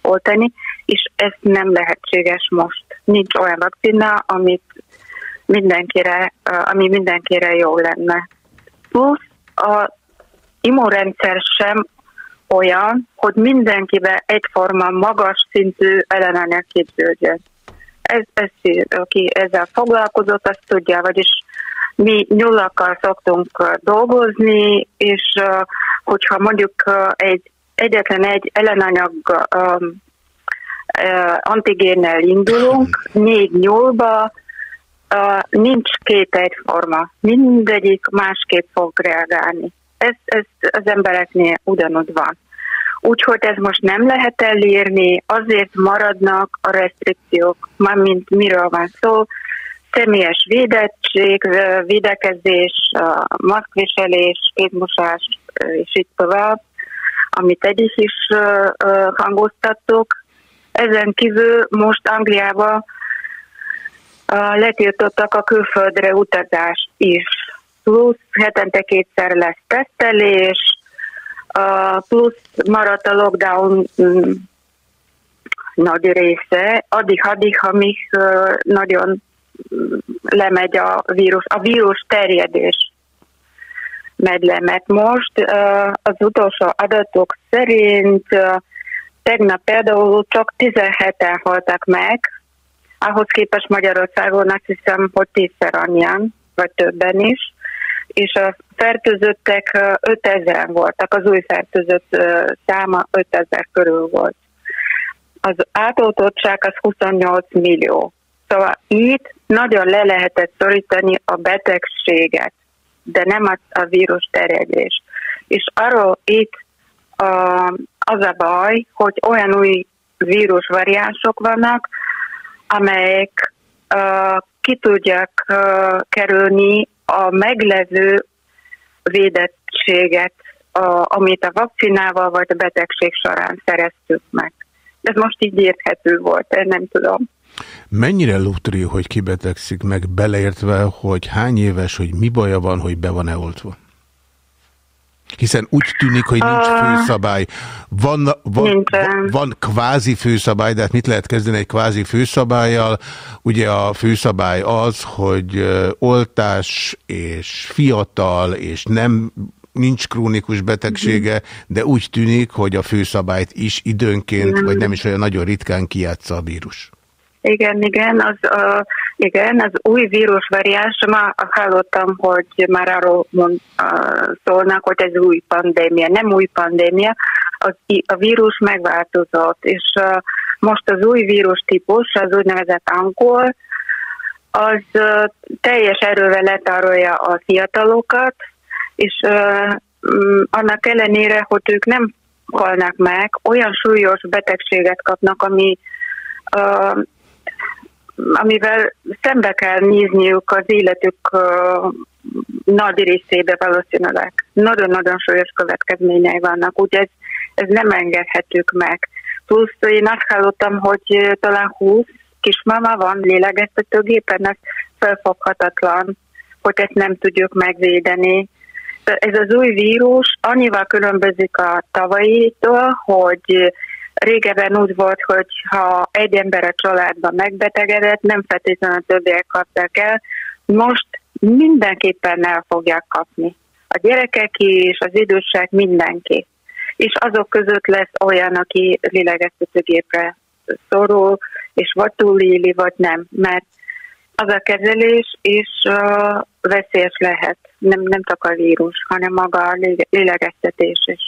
I: oltani, és ez nem lehetséges most. Nincs olyan vakcina, amit mindenkire, ami mindenkire jó lenne. Plusz a immunrendszer sem olyan, hogy mindenkibe egyforma magas szintű ellenállás képződjön. Ez, ez, aki ezzel foglalkozott, azt tudja, vagyis mi nyulakkal szoktunk dolgozni, és hogyha mondjuk egy egyetlen egy ellenanyag ö, antigénnel indulunk, négy nyúlba, ö, nincs két egyforma. Mindegyik másképp fog reagálni. Ez, ez az embereknél ugyanúgy van. Úgyhogy ez most nem lehet elérni, azért maradnak a restrikciók, mármint miről van szó, személyes védettség, védekezés, maszkviselés, kézmosás, és így tovább, amit eddig is hangoztattuk. Ezen kívül most Angliában ö, letiltottak a külföldre utazást is. Plusz hetente kétszer lesz tesztelés, plusz maradt a lockdown mm, nagy része, addig-addig, amíg nagyon mm, lemegy a vírus, a vírus terjedés megy le, mert most az utolsó adatok szerint tegnap például csak 17-en haltak meg, ahhoz képest Magyarországon azt hiszem, hogy tízszer annyian, vagy többen is, és a fertőzöttek ö, 5000 voltak, az új fertőzött száma 5000 körül volt. Az átoltottság az 28 millió. Szóval itt nagyon le lehetett szorítani a betegséget, de nem a, a vírus terjedés. És arról itt a, az a baj, hogy olyan új vírusvariánsok vannak, amelyek uh, ki tudják kerülni a meglevő védettséget, a, amit a vakcinával vagy a betegség során szereztük meg. Ez most így érthető volt, én nem tudom.
A: Mennyire lutri, hogy kibetegszik meg, beleértve, hogy hány éves, hogy mi baja van, hogy be van-e oltva? Hiszen úgy tűnik, hogy nincs
I: Ah.
A: főszabály. Van, van,
I: Nincsen.
A: van kvázi főszabály, de hát mit lehet kezdeni egy kvázi főszabályjal? Ugye a főszabály az, hogy oltás és fiatal és nem nincs krónikus betegsége, de úgy tűnik, hogy a főszabályt is időnként, vagy nem is olyan nagyon ritkán kijátsza a vírus.
I: Igen, igen, az, uh, igen, az új vírusvariáns, ma hallottam, hogy már arról mond, uh, szólnak, hogy ez új pandémia. Nem új pandémia, az, a vírus megváltozott, és uh, most az új vírus típus, az úgynevezett angol, az uh, teljes erővel letárolja a fiatalokat, és uh, annak ellenére, hogy ők nem halnak meg, olyan súlyos betegséget kapnak, ami uh, amivel szembe kell nézniük az életük nagy részébe valószínűleg. Nagyon-nagyon súlyos következményei vannak, úgyhogy ez, ez nem engedhetők meg. Plusz én azt hallottam, hogy talán 20 kismama van lélegeztetőgépen, ez felfoghatatlan, hogy ezt nem tudjuk megvédeni. Ez az új vírus annyival különbözik a tavalyitól, hogy régebben úgy volt, hogy ha egy ember a családban megbetegedett, nem feltétlenül a többiek kapták el, most mindenképpen el fogják kapni. A gyerekek is, az idősek, mindenki. És azok között lesz olyan, aki lélegeztetőgépre szorul, és vagy túléli, vagy nem. Mert az a kezelés is uh, veszélyes lehet. Nem, nem csak a vírus, hanem maga a lé- lélegeztetés is.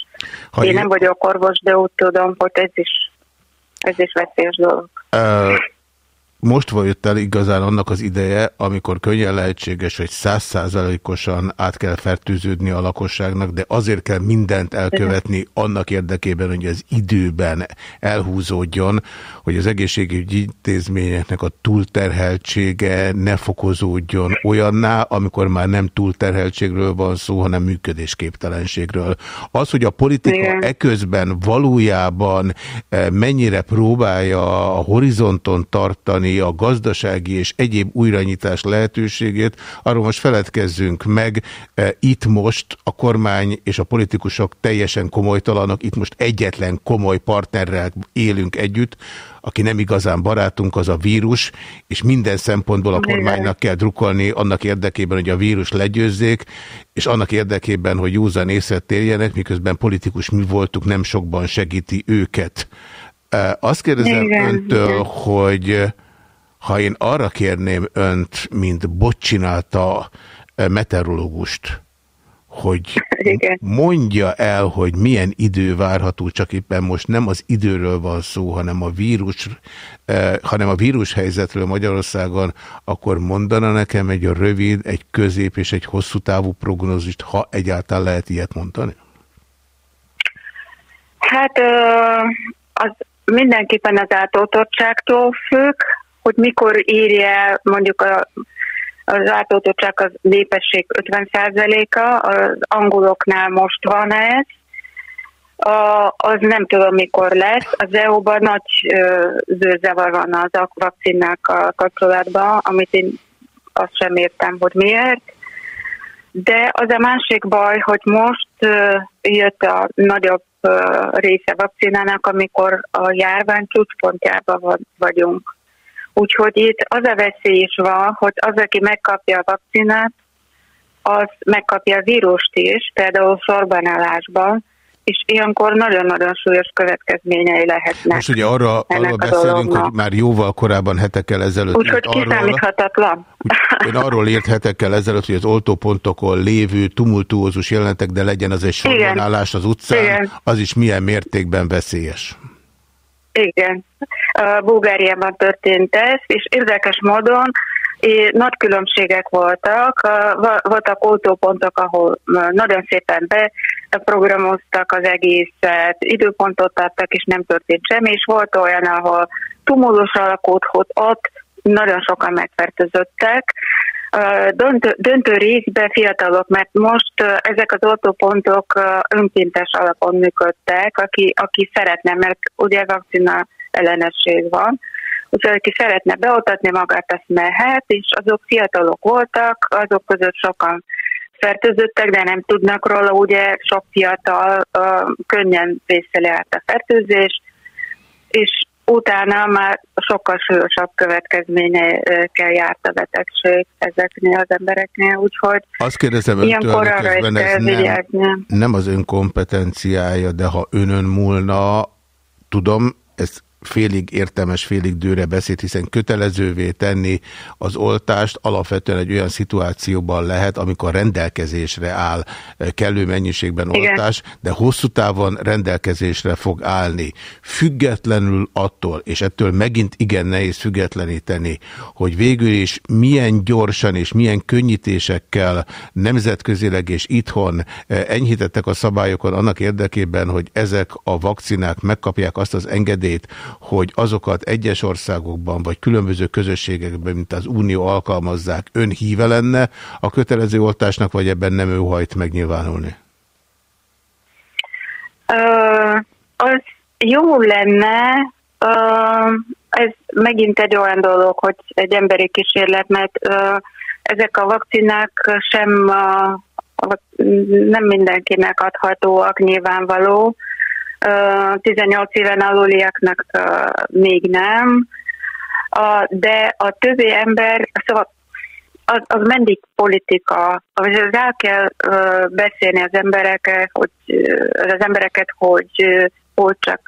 A: Ha
I: Én nem vagyok orvos, de úgy tudom, hogy ez is, ez is veszélyes dolog.
A: Ö, Most volt el igazán annak az ideje, amikor könnyen lehetséges, hogy százszázalékosan át kell fertőződni a lakosságnak, de azért kell mindent elkövetni annak érdekében, hogy az időben elhúzódjon, hogy az egészségügyi intézményeknek a túlterheltsége ne fokozódjon olyanná, amikor már nem túlterheltségről van szó, hanem működésképtelenségről. Az, hogy a politika eközben valójában eh, mennyire próbálja a horizonton tartani a gazdasági és egyéb újranyitás lehetőségét, arról most feledkezzünk meg. Eh, Itt most a kormány és a politikusok teljesen komolytalanok, itt most egyetlen komoly partnerrel élünk együtt, aki nem igazán barátunk, az a vírus, és minden szempontból a kormánynak kell drukolni annak érdekében, hogy a vírus legyőzzék, és annak érdekében, hogy józan észre térjenek, miközben politikus mi voltuk, nem sokban segíti őket. Eh, Azt kérdezem
I: Igen,
A: öntől, hogy ha én arra kérném önt, mint bot csinálta eh, meteorológust, hogy
I: Igen.
A: mondja el, hogy milyen idő várható, csak éppen most nem az időről van szó, hanem a vírus, eh, hanem a vírus helyzetről Magyarországon, akkor mondana nekem egy rövid, egy közép és egy hosszú távú prognózist, ha egyáltalán lehet ilyet mondani?
I: Hát az mindenképpen az átoltottságtól függ, hogy mikor írja mondjuk a, az átoltottság az népesség 50%-a, az angoloknál most van ez, a, az nem tudom mikor lesz. Az EU-ban nagy ö, zőrzavar van az a vakcinákkal kapcsolatban, amit én azt sem értem, hogy miért. De az a másik baj, hogy most ö, jött a nagyobb ö, része vakcinának, amikor a járvány csúcspontjában va- vagyunk. Úgyhogy itt az a veszély is van, hogy az, aki megkapja a vakcinát, az megkapja a vírust is, például sorbanállásban, és ilyenkor nagyon-nagyon súlyos következményei lehetnek.
A: Most ugye arra, arról beszélünk, hogy már jóval korábban hetekkel ezelőtt
I: Úgyhogy kiszámíthatatlan.
A: Ön arról írt hetekkel ezelőtt, hogy az oltópontokon lévő tumultuózus jelentek, de legyen az egy sorbanállás az utcán,
I: Igen.
A: az is milyen mértékben veszélyes.
I: Igen. Bulgáriában történt ez, és érdekes módon nagy különbségek voltak. Voltak oltópontok, ahol nagyon szépen beprogramoztak az egészet, időpontot adtak, és nem történt semmi, és volt olyan, ahol tumulus alakult, ott nagyon sokan megfertőzöttek. Döntő, döntő részben fiatalok, mert most ezek az oltópontok önkéntes alapon működtek, aki, aki szeretne, mert ugye vakcina ellenesség van, úgyhogy aki szeretne beoltatni magát, azt mehet, és azok fiatalok voltak, azok között sokan fertőzöttek, de nem tudnak róla, ugye sok fiatal ö, könnyen vészeli át a fertőzés, és utána már sokkal súlyosabb következményekkel járt a betegség ezeknél az embereknél, úgyhogy
A: Azt kérdezem
I: ilyenkor arra is kell
A: nem, nem az ön kompetenciája, de ha önön múlna, tudom, ez félig értelmes, félig dőre beszéd, hiszen kötelezővé tenni az oltást alapvetően egy olyan szituációban lehet, amikor rendelkezésre áll eh, kellő mennyiségben
I: Igen.
A: oltás, de hosszú távon rendelkezésre fog állni. Függetlenül attól, és ettől megint igen nehéz függetleníteni, hogy végül is milyen gyorsan és milyen könnyítésekkel nemzetközileg és itthon eh, enyhítettek a szabályokon annak érdekében, hogy ezek a vakcinák megkapják azt az engedélyt, hogy azokat egyes országokban vagy különböző közösségekben, mint az Unió alkalmazzák, ön híve lenne a kötelező oltásnak, vagy ebben nem ő hajt megnyilvánulni?
I: Ö, az jó lenne, ö, ez megint egy olyan dolog, hogy egy emberi kísérlet, mert ö, ezek a vakcinák sem a- nem mindenkinek adhatóak nyilvánvaló. Ö, 18 éven aluliaknak még nem, de a többi ember, szóval az, az mindig politika, az el kell beszélni az embereket, hogy az embereket, hogy csak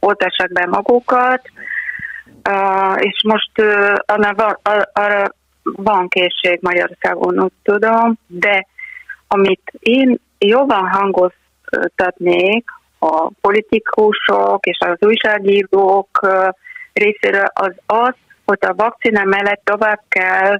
I: oltassák be magukat, és most arra, van, ar- arra van készség Magyarországon, úgy tudom, de amit én jobban hangoztatnék a politikusok és az újságírók részéről, az az, hogy a vakcina mellett tovább kell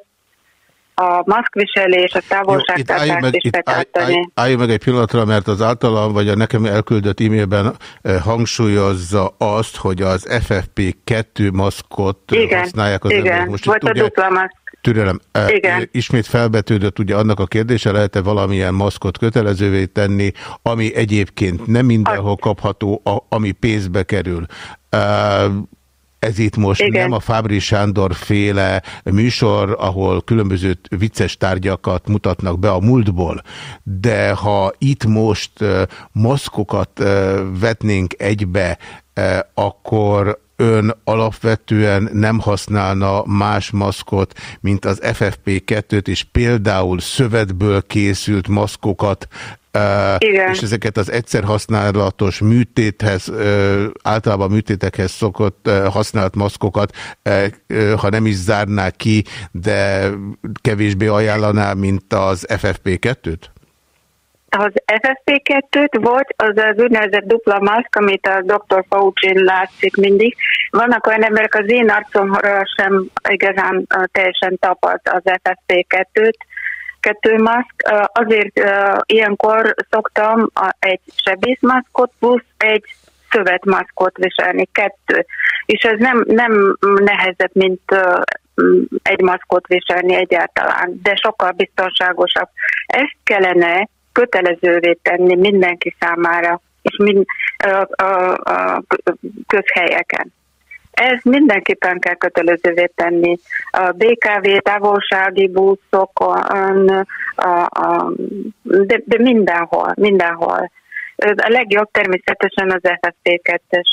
I: a maszkviselés, a távolságtartást is
A: itt
I: betartani.
A: álljunk meg egy pillanatra, mert az általam, vagy a nekem elküldött e-mailben hangsúlyozza azt, hogy az FFP2 maszkot
I: Igen,
A: használják az emberek.
I: igen,
A: Most
I: volt a dupla maszk.
A: Türelem. Eh,
I: Igen.
A: eh, Ismét felvetődött ugye annak a kérdése, lehet-e valamilyen maszkot kötelezővé tenni, ami egyébként nem mindenhol kapható, a, ami pénzbe kerül. Eh, Ez itt most
I: Igen.
A: nem a Fábri Sándor féle műsor, ahol különböző vicces tárgyakat mutatnak be a múltból, de ha itt most maszkokat vetnénk egybe, akkor ön alapvetően nem használna más maszkot, mint az FFP2-t, és például szövetből készült maszkokat, ö,
I: Igen.
A: és ezeket az egyszer használatos műtéthez, ö, általában műtétekhez szokott ö, használt maszkokat, ha nem is zárná ki, de kevésbé ajánlaná, mint az FFP2-t?
I: Az FFP2-t volt, az az úgynevezett dupla maszk, amit a Dr. Fauci látszik mindig. Vannak olyan emberek, az én arcomra sem igazán teljesen tapad az FFP2-t, kettő maszk. Azért ilyenkor szoktam egy sebészmaszkot plusz egy szövetmaszkot viselni, kettő. És ez nem, nem nehezebb, mint egy maszkot viselni egyáltalán, de sokkal biztonságosabb. Ezt kellene kötelezővé tenni mindenki számára, és mind, a, a, a közhelyeken. Ez mindenképpen kell kötelezővé tenni. A BKV távolsági buszokon, a, a, de, de mindenhol, mindenhol. A legjobb természetesen az FFP2-es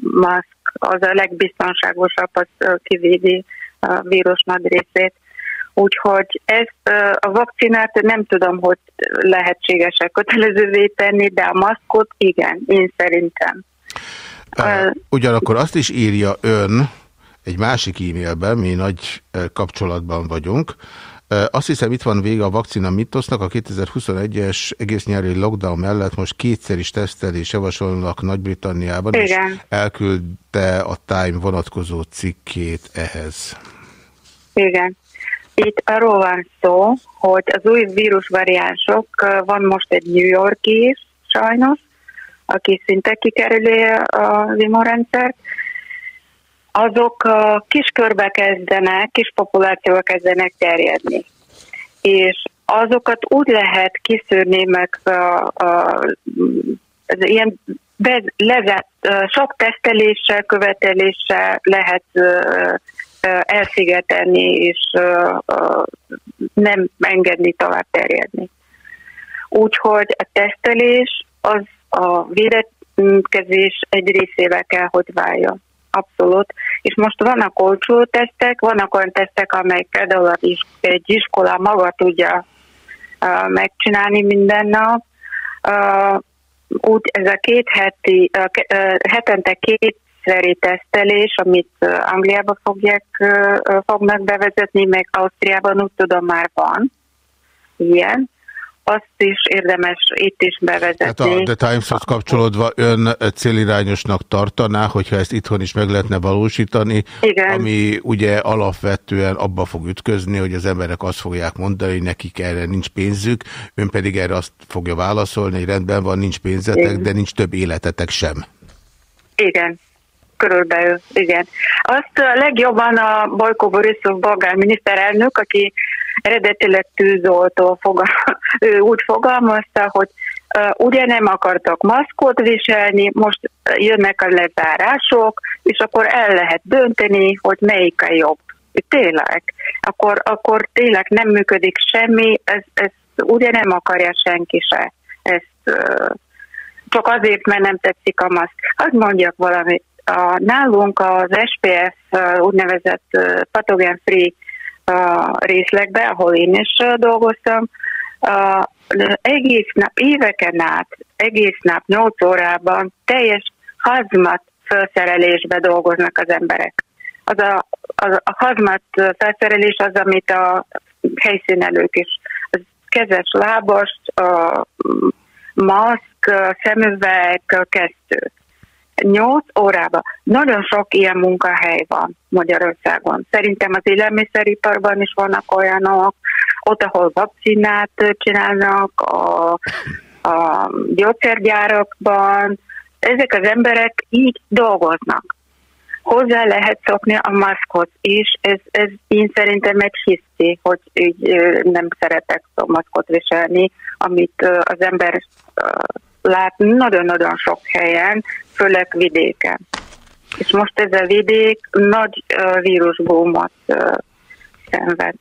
I: maszk, az a legbiztonságosabb, az kivédi a vírus nagy részét. Úgyhogy ezt a vakcinát nem tudom, hogy lehetséges-e kötelezővé tenni, de a maszkot igen, én szerintem.
A: Ugyanakkor azt is írja ön egy másik e-mailben, mi nagy kapcsolatban vagyunk. Azt hiszem, itt van vége a vakcina mitosznak. A 2021-es egész nyári lockdown mellett most kétszer is tesztelés javasolnak Nagy-Britanniában, és elküldte a Time vonatkozó cikkét ehhez.
I: Igen. Itt arról van szó, hogy az új vírusvariánsok, van most egy New Yorki is, sajnos, aki szinte kikerüli az immunrendszert, azok uh, kis körbe kezdenek, kis populációba kezdenek terjedni. És azokat úgy lehet kiszűrni, meg uh, uh, ez ilyen be, lezett, sok teszteléssel, követeléssel lehet elszigetelni, és nem engedni tovább terjedni. Úgyhogy a tesztelés az a védekezés egy részével kell, hogy váljon. Abszolút. És most vannak olcsó tesztek, vannak olyan tesztek, amelyek például egy iskola maga tudja megcsinálni minden nap. Úgy ez a két heti, uh, ke- kétszeri tesztelés, amit Angliába fogják, fognak bevezetni, meg Ausztriában úgy tudom már van ilyen. Azt is érdemes itt is
A: Hát
I: bevezetni.
A: a The Times-hoz kapcsolódva ön célirányosnak tartaná, hogyha ezt itthon is meg lehetne valósítani,
I: Igen.
A: ami ugye alapvetően abba fog ütközni, hogy az emberek azt fogják mondani, hogy nekik erre nincs pénzük, ön pedig erre azt fogja válaszolni, hogy rendben van, nincs pénzetek,
I: Igen.
A: de nincs több életetek sem.
I: Igen, körülbelül, igen. Azt a legjobban a Bojko Borisov bolgár miniszterelnök, aki eredetileg tűzoltó, fogal, ő úgy fogalmazta, hogy uh, ugye nem akartak maszkot viselni, most jönnek a lezárások, és akkor el lehet dönteni, hogy melyik a jobb. Tényleg. Akkor, akkor tényleg nem működik semmi, ez, ez ugye nem akarja senki se ezt uh, csak azért, mert nem tetszik a maszk. Hadd mondjak valamit. A, nálunk az SPF úgynevezett pathogen free részlegbe, ahol én is dolgoztam, egész nap, éveken át, egész nap, 8 órában teljes hazmat felszerelésbe dolgoznak az emberek. Az a, az a hazmat felszerelés az, amit a helyszínelők is, az kezes lábas, a maszk, szemüveg, kesztyű. Nyolc órában. Nagyon sok ilyen munkahely van Magyarországon. Szerintem az élelmiszeriparban is vannak olyanok, ott, ahol vakcinát csinálnak, a, a gyógyszergyárakban. Ezek az emberek így dolgoznak. Hozzá lehet szokni a maszkhoz is. Ez, ez én szerintem egy hiszti, hogy így nem szeretek maszkot viselni, amit az ember lát nagyon-nagyon sok helyen, főleg vidéken. És most ez a vidék nagy uh, vírusbómot uh, szenved,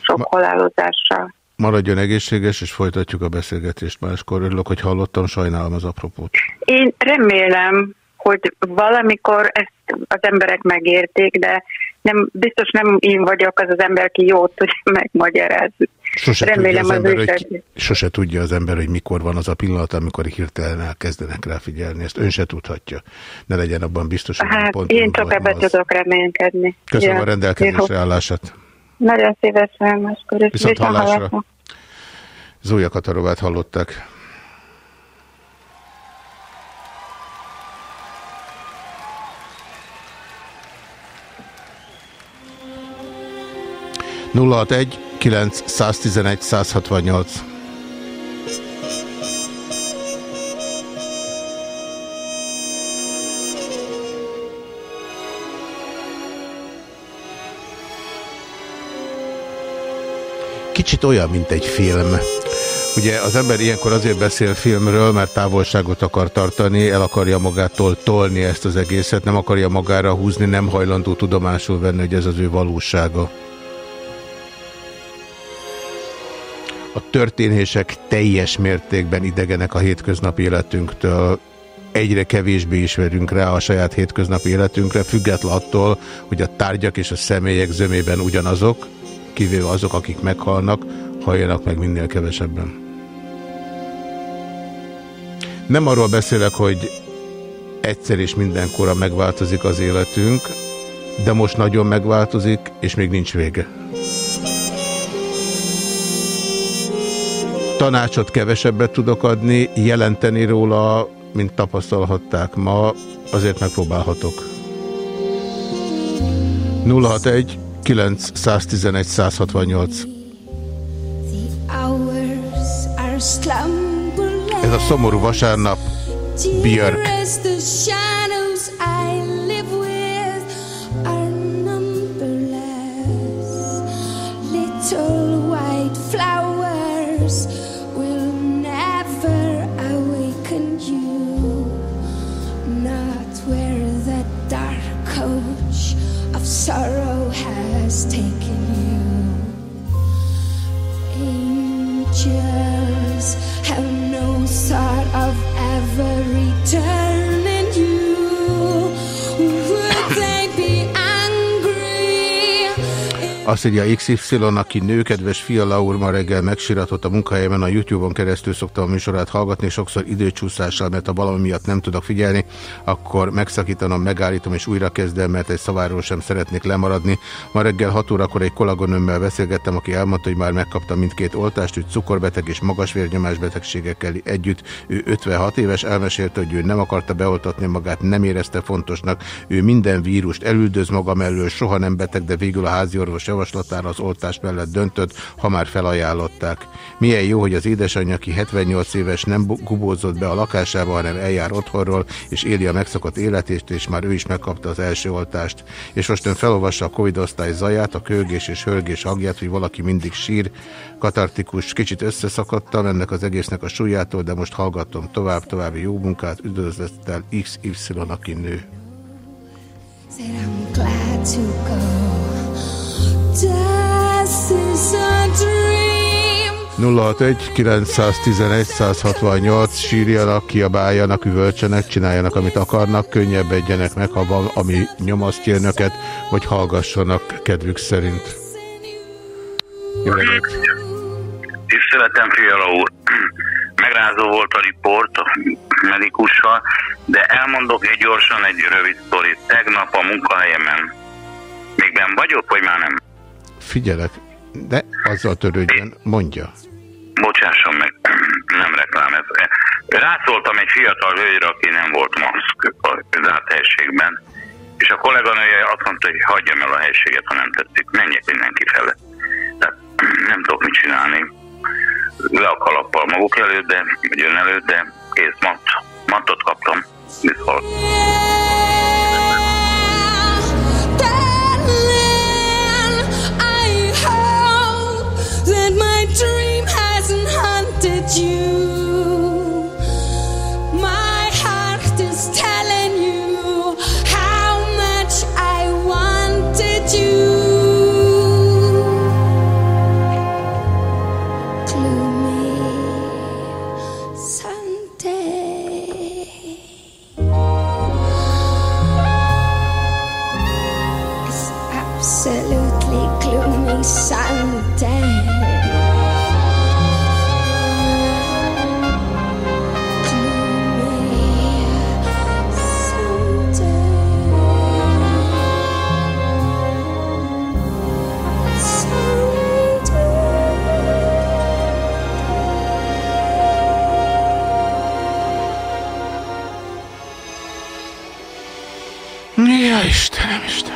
I: sok halálozással.
A: Maradjon egészséges, és folytatjuk a beszélgetést máskor. Örülök, hogy hallottam, sajnálom az apropót.
I: Én remélem, hogy valamikor ezt az emberek megérték, de nem, biztos nem én vagyok az az ember, aki jót tudja megmagyarázni.
A: Sose
I: Remélem
A: tudja az,
I: az
A: ember, hogy, sose tudja az ember, hogy mikor van az a pillanat, amikor hirtelen elkezdenek rá figyelni. Ezt ön se tudhatja. Ne legyen abban biztos, hogy
I: hát,
A: pont
I: én csak ebbe tudok reménykedni.
A: Köszönöm
I: ja,
A: a rendelkezésre állását.
I: Nagyon szívesen máskor is.
A: Viszont hallásra.
I: hallásra.
A: Zója Katarovát hallották. Nulla egy. 061 111 168. Kicsit olyan, mint egy film. Ugye az ember ilyenkor azért beszél filmről, mert távolságot akar tartani, el akarja magától tolni ezt az egészet, nem akarja magára húzni, nem hajlandó tudomásul venni, hogy ez az ő valósága. A történések teljes mértékben idegenek a hétköznapi életünktől. Egyre kevésbé ismerünk rá a saját hétköznapi életünkre, független attól, hogy a tárgyak és a személyek zömében ugyanazok, kivéve azok, akik meghalnak, halljanak meg minél kevesebben. Nem arról beszélek, hogy egyszer és mindenkorra megváltozik az életünk, de most nagyon megváltozik, és még nincs vége. Tanácsot kevesebbet tudok adni, jelenteni róla, mint tapasztalhatták ma, azért megpróbálhatok. 061 911 168
J: Hours are slumbering.
A: Ez a szomorú vasárnap. Björk. Azt írja XY, aki nő, kedves Fiala úr, ma reggel megsiratott a munkahelyemen, a YouTube-on keresztül szoktam a műsorát hallgatni, sokszor időcsúszással, mert ha valami miatt nem tudok figyelni, akkor megszakítanom, megállítom és újra kezdem, mert egy szaváról sem szeretnék lemaradni. Ma reggel 6 órakor egy kolagonömmel beszélgettem, aki elmondta, hogy már megkapta mindkét oltást, hogy cukorbeteg és magas vérnyomás betegségekkel együtt. Ő 56 éves, elmesélte, hogy ő nem akarta beoltatni magát, nem érezte fontosnak. Ő minden vírust elüldöz maga mellől, soha nem beteg, de végül a háziorvos javaslatára az oltás mellett döntött, ha már felajánlották. Milyen jó, hogy az édesanyja, aki 78 éves, nem gubózott be a lakásába, hanem eljár otthonról, és éli a megszokott életét, és már ő is megkapta az első oltást. És most ön felolvassa a Covid osztály zaját, a kölgés és hölgés hangját, hogy valaki mindig sír, katartikus, kicsit összeszakadtam ennek az egésznek a súlyától, de most hallgatom tovább, további jó munkát, üdvözlettel XY, aki nő.
J: Said I'm glad to go.
A: 061 911 168 sírjanak, kiabáljanak, üvöltsenek, csináljanak, amit akarnak, könnyebbedjenek meg, ha van, ami nyomasztja önöket, vagy hallgassanak kedvük szerint. Jó reggelt!
K: Tiszteletem, Fiala úr. Megrázó volt a riport a medikussal, de elmondok egy gyorsan egy rövid sztorit. Tegnap a munkahelyemen. Még ben vagyok, vagy már nem?
A: Figyelek, de azzal törődjön, mondja.
K: Bocsásson meg, nem reklám ez. Rászóltam egy fiatal hölgyre, aki nem volt maszk a zárt helységben, és a kolléganője azt mondta, hogy hagyjam el a helységet, ha nem tetszik, menjek mindenki fele. Tehát nem tudok mit csinálni. Le a kalappal maguk előtt, de, vagy ön előtt, de kész mat, mattot kaptam. Viszont.
J: You.
A: Niye işte demiştim.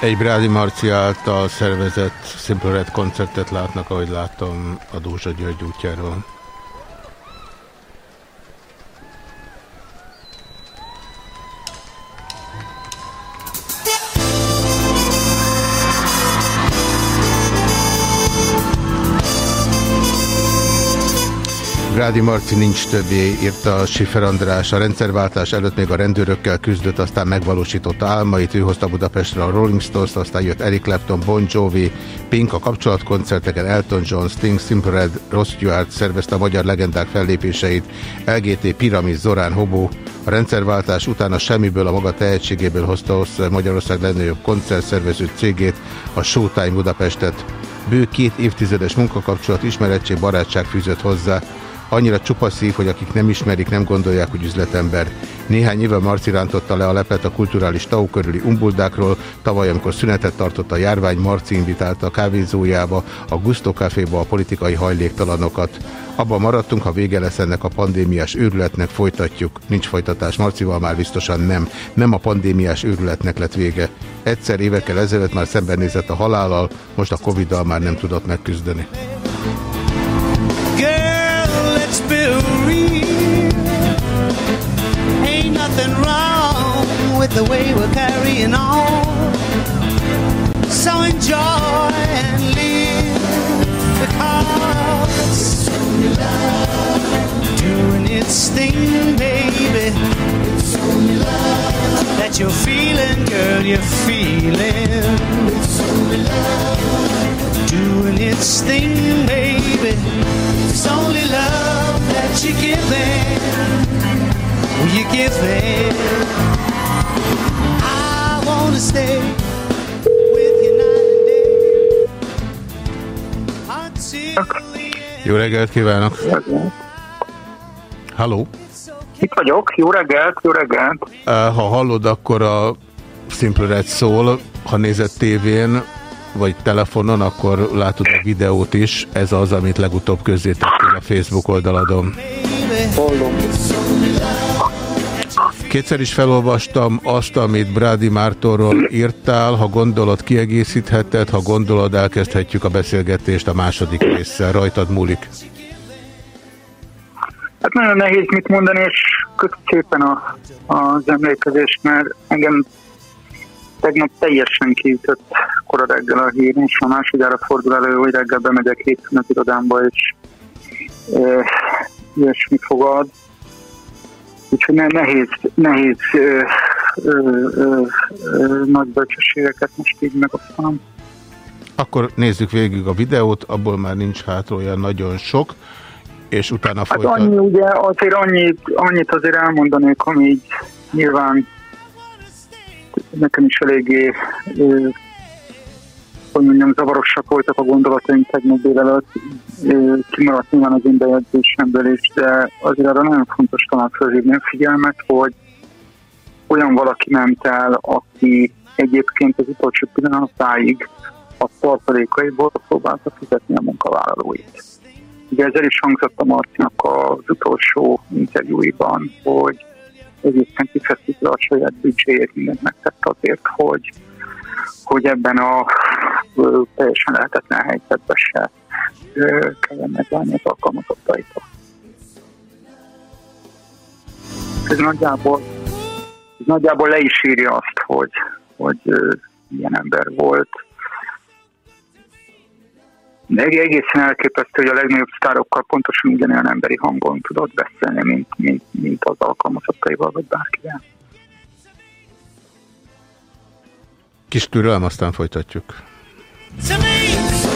A: Egy Brádi Marci által szervezett Simple Red koncertet látnak, ahogy látom a Dózsa György útjáról. Grádi Marci nincs többé, írta Sifer András. A rendszerváltás előtt még a rendőrökkel küzdött, aztán megvalósította álmait. Ő hozta Budapestre a Rolling Stones, aztán jött Eric Clapton, Bon Jovi, Pink a kapcsolatkoncerteken, Elton John, Sting, Simple Red, Ross Stewart szervezte a magyar legendák fellépéseit, LGT, Piramis, Zorán, Hobó. A rendszerváltás után a semmiből a maga tehetségéből hozta össze Magyarország legnagyobb koncertszervező cégét, a Showtime Budapestet. Bő két évtizedes munkakapcsolat, ismerettség, barátság fűzött hozzá. Annyira csupa szív, hogy akik nem ismerik, nem gondolják, hogy üzletember. Néhány éve Marci rántotta le a lepet a kulturális tau körüli umbuldákról. Tavaly, amikor szünetet tartott a járvány, Marci invitálta a kávézójába, a Gusto Caféba a politikai hajléktalanokat. Abban maradtunk, ha vége lesz ennek a pandémiás őrületnek, folytatjuk. Nincs folytatás. Marcival már biztosan nem. Nem a pandémiás őrületnek lett vége. Egyszer évekkel ezelőtt már szembenézett a halállal, most a Covid-dal már nem tudott megküzdeni.
L: With the way we're carrying on. So enjoy and live because it's only love. doing its thing, baby. It's only love that you're feeling, girl, you're feeling. It's doing its thing, baby. It's only love that you're giving. Will you give it? I wanna stay with you night and day. Until
A: Jó reggelt kívánok! Halló!
M: Itt vagyok, jó reggelt, jó reggelt.
A: Ha hallod, akkor a Simple Red szól, ha nézed tévén, vagy telefonon, akkor látod a videót is. Ez az, amit legutóbb közzétettél a Facebook oldaladon.
M: Hallom.
A: Kétszer is felolvastam azt, amit Brádi Mártorról írtál. Ha gondolod, kiegészítheted, ha gondolod, elkezdhetjük a beszélgetést a második résszel. Rajtad múlik.
M: Hát nagyon nehéz mit mondani, és köszönöm szépen a, az emlékezést, mert engem tegnap teljesen kiütött kora reggel a hír, és a másodjára fordul elő, hogy reggel bemegyek hétfőn az irodámba, és e, ilyesmi fogad. Úgyhogy ne, nehéz, nehéz ö, ö, ö, ö, nagy bölcsességeket most így megosztanom.
A: Akkor nézzük végig a videót, abból már nincs hátra olyan nagyon sok, és utána
M: Hát
A: folytat.
M: annyi, ugye, azért annyit, annyit azért elmondanék, ami így nyilván nekem is eléggé, hogy mondjam, zavarosak voltak a gondolataim tegnap délelőtt. Kimaradt nyilván az én bejegyzésemből is, de azért arra nagyon fontos talán felhívni a figyelmet, hogy olyan valaki ment el, aki egyébként az utolsó pillanatáig a tartalékaiból próbálta fizetni a munkavállalóit. Ugye ezzel is hangzott a Marcinak az utolsó interjúiban, hogy egyébként kifeszítve a saját büdzséjét mindent megtett azért, hogy, hogy ebben a teljesen lehetetlen helyzetben se ö, kelljen megválni az alkalmazottaitól. Ez nagyjából, ez nagyjából le is írja azt, hogy, hogy ilyen ember volt, de eg- egészen elképesztő, hogy a legnagyobb sztárokkal pontosan ugyanolyan emberi hangon tudott beszélni, mint, mint, mint az alkalmazottaival, vagy bárkivel.
A: Kis türelem, aztán folytatjuk.
L: to me.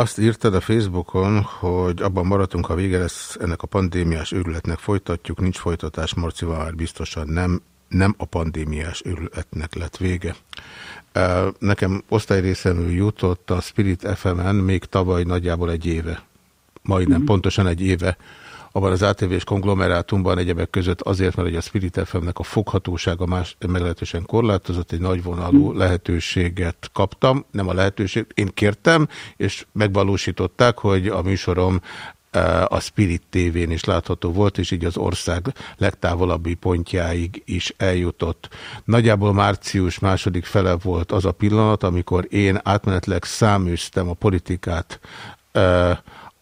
A: Azt írtad a Facebookon, hogy abban maradtunk, ha vége lesz ennek a pandémiás őrületnek, folytatjuk, nincs folytatás, Marcival már biztosan nem, nem a pandémiás őrületnek lett vége. Nekem osztályrészemű jutott a Spirit FM-en még tavaly nagyjából egy éve, majdnem pontosan egy éve, abban az ATV-s konglomerátumban egyebek között azért, mert hogy a Spirit FM-nek a foghatósága más, meglehetősen korlátozott, egy nagyvonalú lehetőséget kaptam, nem a lehetőség, én kértem, és megvalósították, hogy a műsorom eh, a Spirit TV-n is látható volt, és így az ország legtávolabbi pontjáig is eljutott. Nagyjából március második fele volt az a pillanat, amikor én átmenetleg száműztem a politikát eh,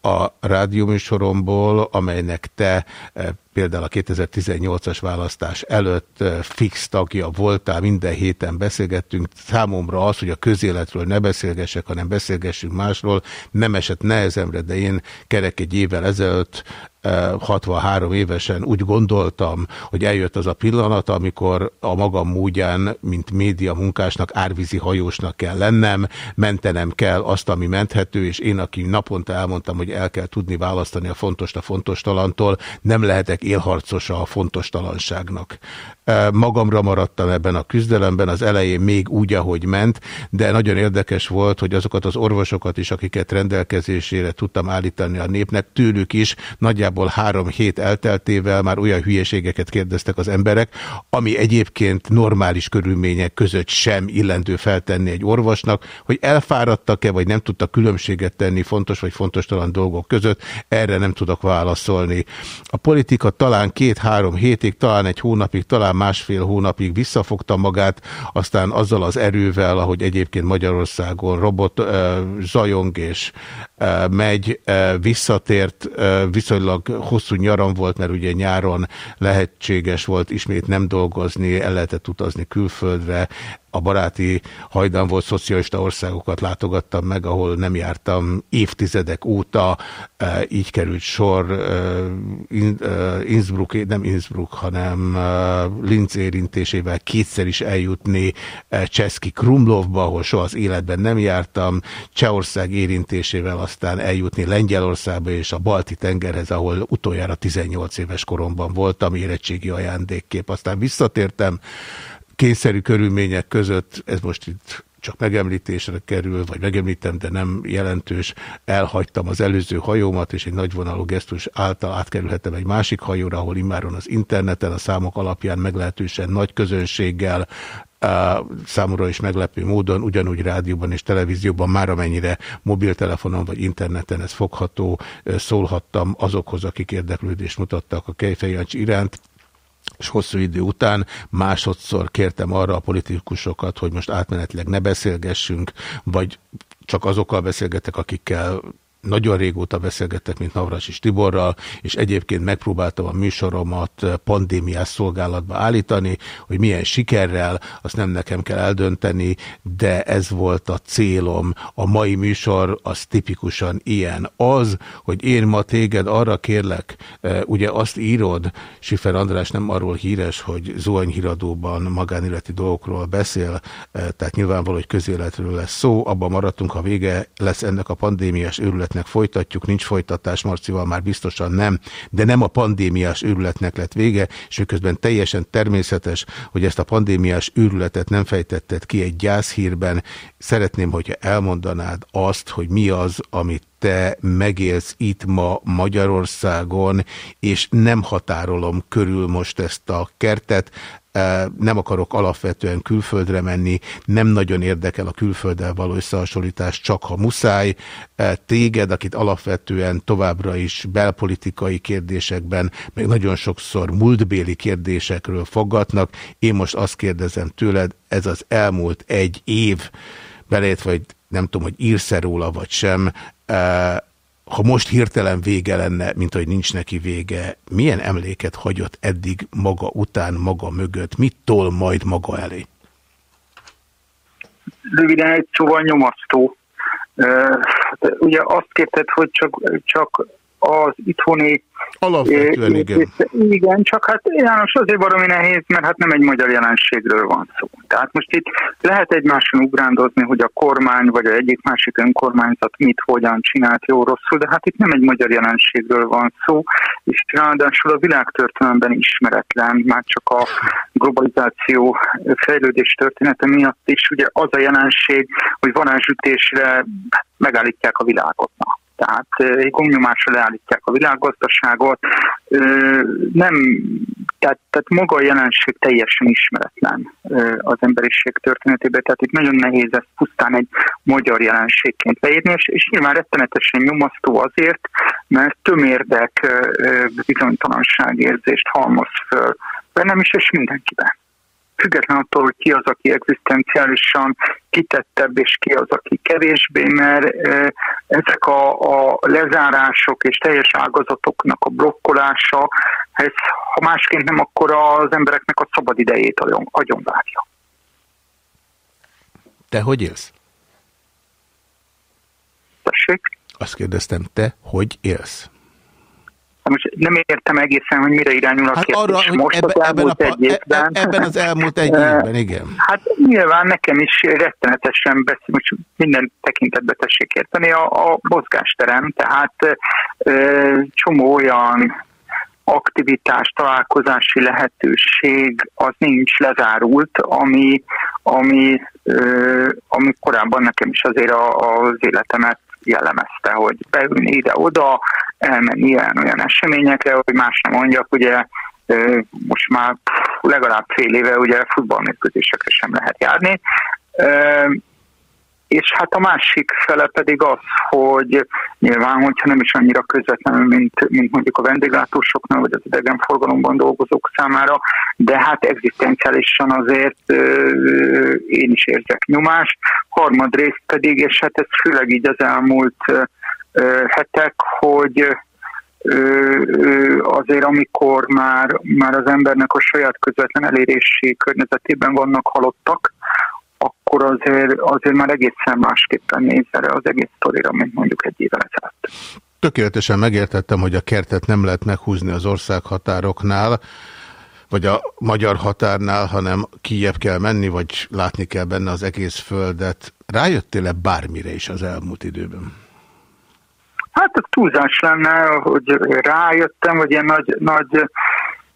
A: a rádióműsoromból, amelynek te eh, például a 2018-as választás előtt fix tagja voltál, minden héten beszélgettünk. Számomra az, hogy a közéletről ne beszélgessek, hanem beszélgessünk másról, nem esett nehezemre, de én kerek egy évvel ezelőtt 63 évesen úgy gondoltam, hogy eljött az a pillanat, amikor a magam módján, mint média munkásnak, árvízi hajósnak kell lennem, mentenem kell azt, ami menthető, és én, aki naponta elmondtam, hogy el kell tudni választani a fontos a fontos talantól, nem lehetek élharcosa a fontos talanságnak. Magamra maradtam ebben a küzdelemben, az elején még úgy, ahogy ment, de nagyon érdekes volt, hogy azokat az orvosokat is, akiket rendelkezésére tudtam állítani a népnek, tőlük is nagyjából három hét elteltével már olyan hülyeségeket kérdeztek az emberek, ami egyébként normális körülmények között sem illendő feltenni egy orvosnak, hogy elfáradtak-e, vagy nem tudtak különbséget tenni fontos vagy fontos talán dolgok között, erre nem tudok válaszolni. A politika talán két-három hétig, talán egy hónapig, talán másfél hónapig visszafogta magát, aztán azzal az erővel, ahogy egyébként Magyarországon robot zajong és megy, visszatért, viszonylag hosszú nyaram volt, mert ugye nyáron lehetséges volt ismét nem dolgozni, el lehetett utazni külföldre, a baráti hajdan volt szocialista országokat látogattam meg, ahol nem jártam évtizedek óta, így került sor Innsbruck, nem Innsbruck, hanem Linz érintésével kétszer is eljutni Cseszki Krumlovba, ahol soha az életben nem jártam, Csehország érintésével aztán eljutni Lengyelországba és a Balti tengerhez, ahol utoljára 18 éves koromban voltam, érettségi ajándékkép. Aztán visszatértem, kényszerű körülmények között, ez most itt csak megemlítésre kerül, vagy megemlítem, de nem jelentős, elhagytam az előző hajómat, és egy nagyvonalú gesztus által átkerülhetem egy másik hajóra, ahol immáron az interneten a számok alapján meglehetősen nagy közönséggel számomra is meglepő módon, ugyanúgy rádióban és televízióban, már amennyire mobiltelefonon vagy interneten ez fogható, szólhattam azokhoz, akik érdeklődést mutattak a Kejfej iránt, és hosszú idő után másodszor kértem arra a politikusokat, hogy most átmenetleg ne beszélgessünk, vagy csak azokkal beszélgetek, akikkel nagyon régóta beszélgettek, mint Navras és Tiborral, és egyébként megpróbáltam a műsoromat pandémiás szolgálatba állítani, hogy milyen sikerrel, azt nem nekem kell eldönteni, de ez volt a célom. A mai műsor az tipikusan ilyen. Az, hogy én ma téged arra kérlek, e, ugye azt írod, Sifer András nem arról híres, hogy zuhanyhíradóban magánéleti dolgokról beszél, e, tehát nyilvánvaló, hogy közéletről lesz szó, abban maradtunk, ha vége lesz ennek a pandémiás őrületnek, folytatjuk, nincs folytatás, Marcival már biztosan nem, de nem a pandémiás őrületnek lett vége, és miközben teljesen természetes, hogy ezt a pandémiás őrületet nem fejtetted ki egy gyászhírben. Szeretném, hogyha elmondanád azt, hogy mi az, amit te megélsz itt ma Magyarországon, és nem határolom körül most ezt a kertet, nem akarok alapvetően külföldre menni, nem nagyon érdekel a külfölddel való összehasonlítás, csak ha muszáj. Téged, akit alapvetően továbbra is belpolitikai kérdésekben, meg nagyon sokszor múltbéli kérdésekről fogadnak, én most azt kérdezem tőled, ez az elmúlt egy év, belét, vagy nem tudom, hogy írsz-e róla, vagy sem, ha most hirtelen vége lenne, mint hogy nincs neki vége, milyen emléket hagyott eddig maga után, maga mögött? Mit tol majd maga elé?
M: Röviden egy szóval nyomasztó. Ugye azt kérted, hogy csak, csak az itthoni...
A: Alapvetően igen.
M: Igen, csak hát János azért valami nehéz, mert hát nem egy magyar jelenségről van szó. Tehát most itt lehet egymáson ugrándozni, hogy a kormány vagy a egyik másik önkormányzat mit, hogyan csinált jó rosszul, de hát itt nem egy magyar jelenségről van szó, és ráadásul a világtörténelemben ismeretlen, már csak a globalizáció fejlődés története miatt is ugye az a jelenség, hogy varázsütésre megállítják a világot. Na tehát egy gomnyomásra leállítják a világgazdaságot. Nem, tehát, tehát maga a jelenség teljesen ismeretlen az emberiség történetében, tehát itt nagyon nehéz ezt pusztán egy magyar jelenségként leírni, és, és nyilván rettenetesen nyomasztó azért, mert tömérdek bizonytalanságérzést halmoz föl bennem is, és mindenkiben. Független attól, hogy ki az, aki egzisztenciálisan kitettebb, és ki az, aki kevésbé, mert ezek a, a lezárások és teljes ágazatoknak a blokkolása, ez, ha másként nem, akkor az embereknek a szabad idejét agyon, agyonvágja.
A: Te hogy élsz?
M: Tessék?
A: Azt kérdeztem, te hogy élsz?
M: Most nem értem egészen, hogy mire irányul a
A: Hát
M: kérdés.
A: arra, hogy
M: Most
A: ebbe,
M: az
A: ebben, a,
M: egy évben.
A: e- ebben az elmúlt egy évben, igen.
M: Hát nyilván nekem is rettenetesen beszél, most minden tekintetbe tessék érteni a, a mozgásterem, tehát ö, csomó olyan aktivitás, találkozási lehetőség az nincs lezárult, ami, ami, ö, ami korábban nekem is azért a, az életemet jellemezte, hogy beülni ide-oda, elmenni ilyen-olyan eseményekre, hogy más nem mondjak, ugye most már legalább fél éve ugye futballmérkőzésekre sem lehet járni. És hát a másik fele pedig az, hogy nyilván, hogyha nem is annyira közvetlenül, mint, mint mondjuk a vendéglátósoknál, vagy az idegenforgalomban dolgozók számára, de hát egzisztenciálisan azért ö, én is érzek nyomást. Harmadrészt pedig, és hát ez főleg így az elmúlt ö, hetek, hogy azért amikor már, már az embernek a saját közvetlen elérési környezetében vannak halottak, akkor azért, azért már egészen másképpen néz erre az egész sztorira, mint mondjuk egy évvel ezelőtt.
A: Tökéletesen megértettem, hogy a kertet nem lehet meghúzni az országhatároknál, vagy a magyar határnál, hanem kijebb kell menni, vagy látni kell benne az egész földet. Rájöttél-e bármire is az elmúlt időben?
M: Hát ez túlzás lenne, hogy rájöttem, hogy ilyen nagy, nagy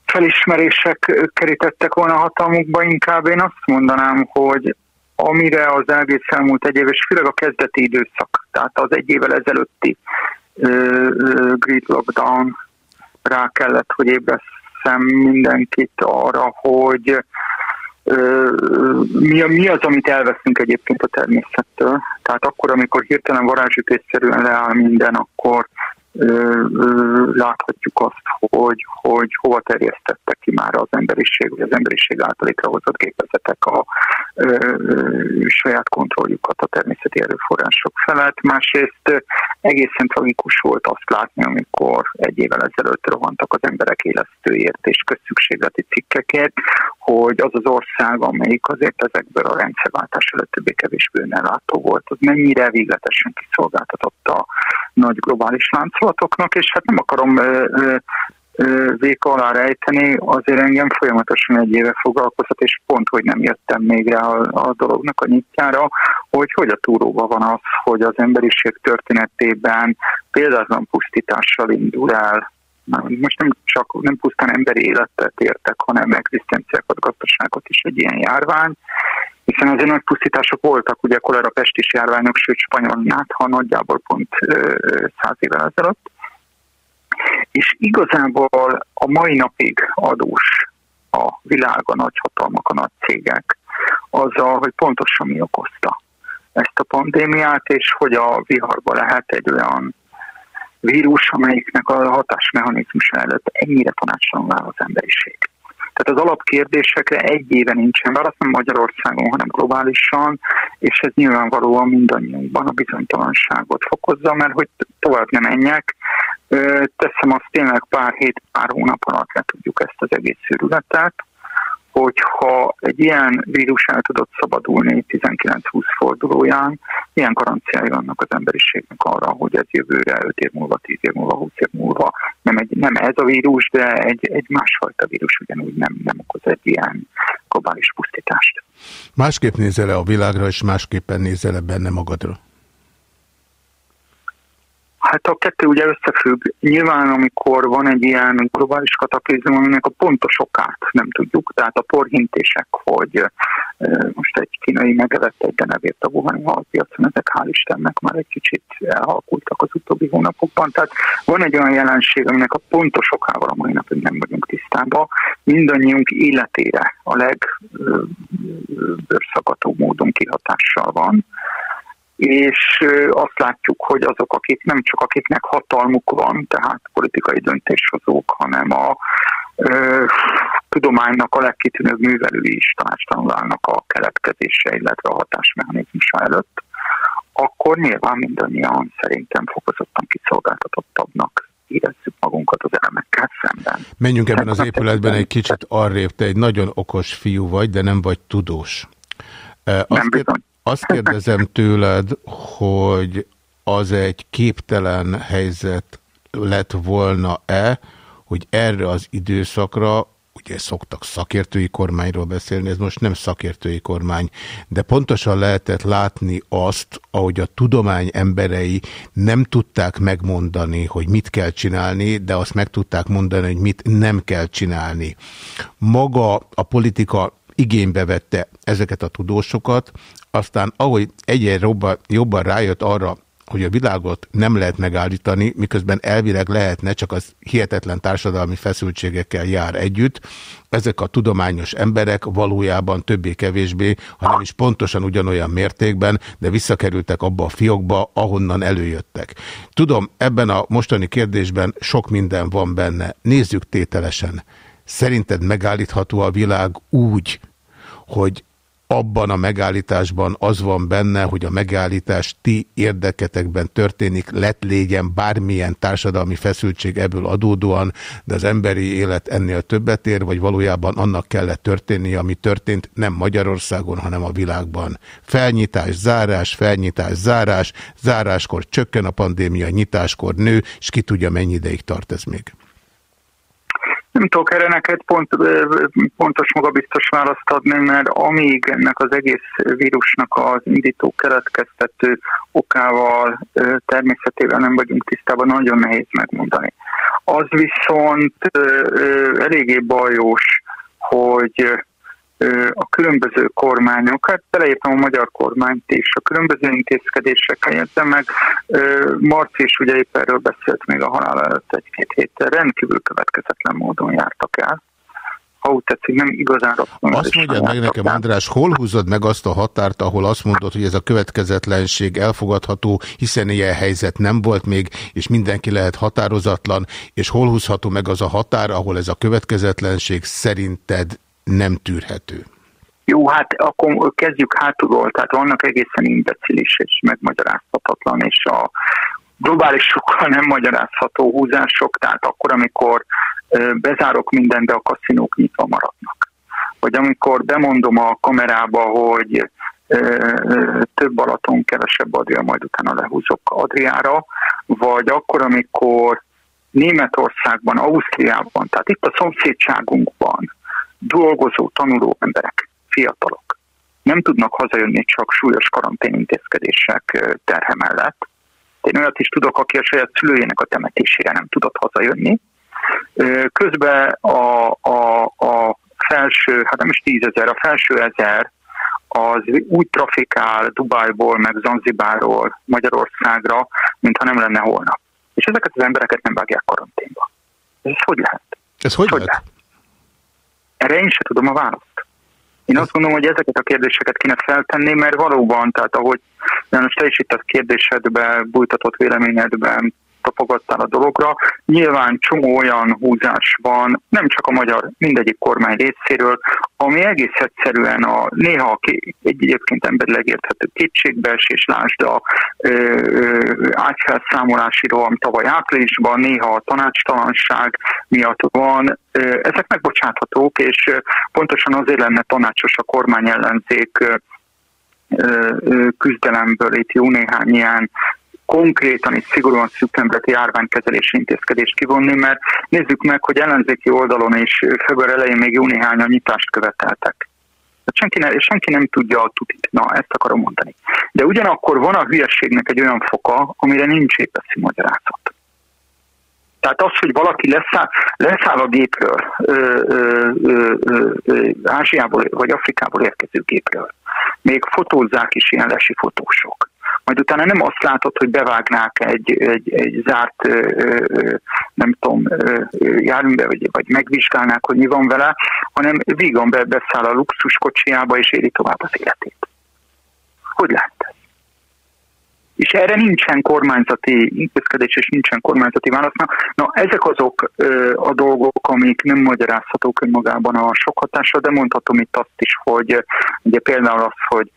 M: felismerések kerítettek volna a hatalmukba, inkább én azt mondanám, hogy amire az egész elmúlt egy év, és főleg a kezdeti időszak, tehát az egy évvel ezelőtti Great Lockdown rá kellett, hogy ébreszem mindenkit arra, hogy ö, mi, mi az, amit elveszünk egyébként a természettől. Tehát akkor, amikor hirtelen varázsütésszerűen leáll minden, akkor ö, láthatjuk azt, hogy, hogy hova terjesztettek ki már az emberiség, vagy az emberiség által létrehozott gépezetek a ö, ö, saját kontrolljukat a természeti erőforrások felett. Másrészt egészen tragikus volt azt látni, amikor egy évvel ezelőtt rohantak az emberek élesztőért és közszükségleti cikkekért, hogy az az ország, amelyik azért ezekből a rendszerváltás előtt többé-kevésbé önellátó volt, az mennyire végletesen kiszolgáltatott a nagy globális láncolatoknak, és hát nem akarom véka alá rejteni, azért engem folyamatosan egy éve foglalkoztat, és pont, hogy nem jöttem még rá a, a dolognak a nyitjára, hogy hogy a túróban van az, hogy az emberiség történetében példátlan pusztítással indul el. Most nem csak nem pusztán emberi életet értek, hanem egzisztenciákat, gazdaságot is egy ilyen járvány, hiszen azért nagy pusztítások voltak, ugye kolera pestis járványok, sőt spanyol ha nagyjából pont száz évvel ezelőtt. És igazából a mai napig adós a világ, a nagy hatalmak, a nagy cégek azzal, hogy pontosan mi okozta ezt a pandémiát, és hogy a viharba lehet egy olyan vírus, amelyiknek a hatásmechanizmusa előtt ennyire tanácsalan áll az emberiség. Tehát az alapkérdésekre egy éve nincsen válasz, nem Magyarországon, hanem globálisan, és ez nyilvánvalóan mindannyiunkban a bizonytalanságot fokozza, mert hogy tovább nem menjek, teszem azt tényleg pár hét, pár hónap alatt le tudjuk ezt az egész szűrületet, hogyha egy ilyen vírus el tudott szabadulni 19-20 fordulóján, ilyen garanciái vannak az emberiségnek arra, hogy ez jövőre 5 év múlva, 10 év múlva, 20 év múlva nem, egy, nem ez a vírus, de egy, egy másfajta vírus ugyanúgy nem, nem okoz egy ilyen globális pusztítást.
A: Másképp nézel -e a világra, és másképpen nézel -e benne magadra?
M: Hát a kettő ugye összefügg. Nyilván, amikor van egy ilyen globális kataklizm, aminek a pontos okát nem tudjuk, tehát a porhintések, hogy most egy kínai megevett egy denevért a Wuhani halpiacon, ezek hál' Istennek már egy kicsit elhalkultak az utóbbi hónapokban. Tehát van egy olyan jelenség, aminek a pontos okával a mai napig nem vagyunk tisztában. Mindannyiunk életére a legbőrszakató módon kihatással van és azt látjuk, hogy azok, akik nem csak akiknek hatalmuk van, tehát politikai döntéshozók, hanem a ö, tudománynak a legkitűnőbb művelői is tanástalanul állnak a keletkezése, illetve a hatásmechanizmusa előtt, akkor nyilván mindannyian szerintem fokozottan kiszolgáltatottabbnak érezzük magunkat az elemekkel szemben.
A: Menjünk ebben az épületben egy kicsit arrébb, te egy nagyon okos fiú vagy, de nem vagy tudós. Azt, kér, azt kérdezem tőled, hogy az egy képtelen helyzet lett volna-e, hogy erre az időszakra, ugye szoktak szakértői kormányról beszélni, ez most nem szakértői kormány, de pontosan lehetett látni azt, ahogy a tudomány emberei nem tudták megmondani, hogy mit kell csinálni, de azt meg tudták mondani, hogy mit nem kell csinálni. Maga a politika igénybe vette ezeket a tudósokat, aztán ahogy egyre jobban, rájött arra, hogy a világot nem lehet megállítani, miközben elvileg lehetne, csak az hihetetlen társadalmi feszültségekkel jár együtt. Ezek a tudományos emberek valójában többé-kevésbé, ha nem is pontosan ugyanolyan mértékben, de visszakerültek abba a fiókba, ahonnan előjöttek. Tudom, ebben a mostani kérdésben sok minden van benne. Nézzük tételesen. Szerinted megállítható a világ úgy, hogy abban a megállításban az van benne, hogy a megállítás ti érdeketekben történik, lett légyen bármilyen társadalmi feszültség ebből adódóan, de az emberi élet ennél többet ér, vagy valójában annak kellett történnie, ami történt nem Magyarországon, hanem a világban. Felnyitás, zárás, felnyitás, zárás, záráskor csökken a pandémia, nyitáskor nő, és ki tudja mennyi ideig tart ez még.
M: Nem tudok erre neked pont, pontos magabiztos választ adni, mert amíg ennek az egész vírusnak az indító keletkeztető okával, természetével nem vagyunk tisztában, nagyon nehéz megmondani. Az viszont eléggé bajos, hogy a különböző kormányok, hát beleértem a magyar kormányt is, a különböző intézkedésekkel jöttem meg. Marci is ugye épp erről beszélt még a halál előtt egy-két héttel, rendkívül következetlen módon jártak el. Ha úgy tetszik, nem igazán rossz.
A: Azt mondjad meg nekem, András, hol húzod meg azt a határt, ahol azt mondod, hogy ez a következetlenség elfogadható, hiszen ilyen helyzet nem volt még, és mindenki lehet határozatlan, és hol húzható meg az a határ, ahol ez a következetlenség szerinted nem tűrhető?
M: Jó, hát akkor kezdjük hátulról, tehát vannak egészen imbecilis és megmagyarázhatatlan, és a globális sokkal nem magyarázható húzások, tehát akkor, amikor bezárok mindent, de a kaszinók nyitva maradnak. Vagy amikor bemondom a kamerába, hogy több Balaton, kevesebb Adria, majd utána lehúzok Adriára, vagy akkor, amikor Németországban, Ausztriában, tehát itt a szomszédságunkban dolgozó, tanuló emberek, fiatalok nem tudnak hazajönni csak súlyos karanténintézkedések terhe mellett. Én olyat is tudok, aki a saját szülőjének a temetésére nem tudott hazajönni. Közben a, a, a felső, hát nem is tízezer, a felső ezer az úgy trafikál Dubájból, meg Zanzibáról Magyarországra, mintha nem lenne holnap. És ezeket az embereket nem vágják karanténba. Ez hogy lehet?
A: Ez hogy, hogy lehet?
M: Erre én sem tudom a választ. Én azt gondolom, hogy ezeket a kérdéseket kéne feltenni, mert valóban, tehát ahogy János, te is itt a kérdésedbe, bújtatott véleményedben tapogattál a dologra. Nyilván csomó olyan húzás van, nem csak a magyar, mindegyik kormány részéről, ami egész egyszerűen a néha egy egyébként emberileg érthető kétségbeesés, lásd a ágyfelszámolási roham tavaly áprilisban, néha a tanácstalanság miatt van. Ö, ezek megbocsáthatók, és pontosan azért lenne tanácsos a kormány ellenzék küzdelemből itt jó néhány ilyen konkrétan és szigorúan szükemleti járványkezelési intézkedést kivonni, mert nézzük meg, hogy ellenzéki oldalon is február elején még jó néhány a nyitást követeltek. Hát senki, ne, senki nem tudja a tutit. Na, ezt akarom mondani. De ugyanakkor van a hülyességnek egy olyan foka, amire nincs épeszi magyarázat. Tehát az, hogy valaki leszáll, leszáll a gépről, ö, ö, ö, ö, Ázsiából vagy Afrikából érkező gépről, még fotózzák is ilyen lesi fotósok. Majd utána nem azt látod, hogy bevágnák egy, egy, egy zárt, nem tudom, járműbe, vagy, vagy megvizsgálnák, hogy mi van vele, hanem vígan be, beszáll a luxus kocsiába, és éli tovább az életét. Hogy lehet? és erre nincsen kormányzati intézkedés, és nincsen kormányzati válasz. Na, na ezek azok ö, a dolgok, amik nem magyarázhatók önmagában a sok hatásra, de mondhatom itt azt is, hogy ugye például az, hogy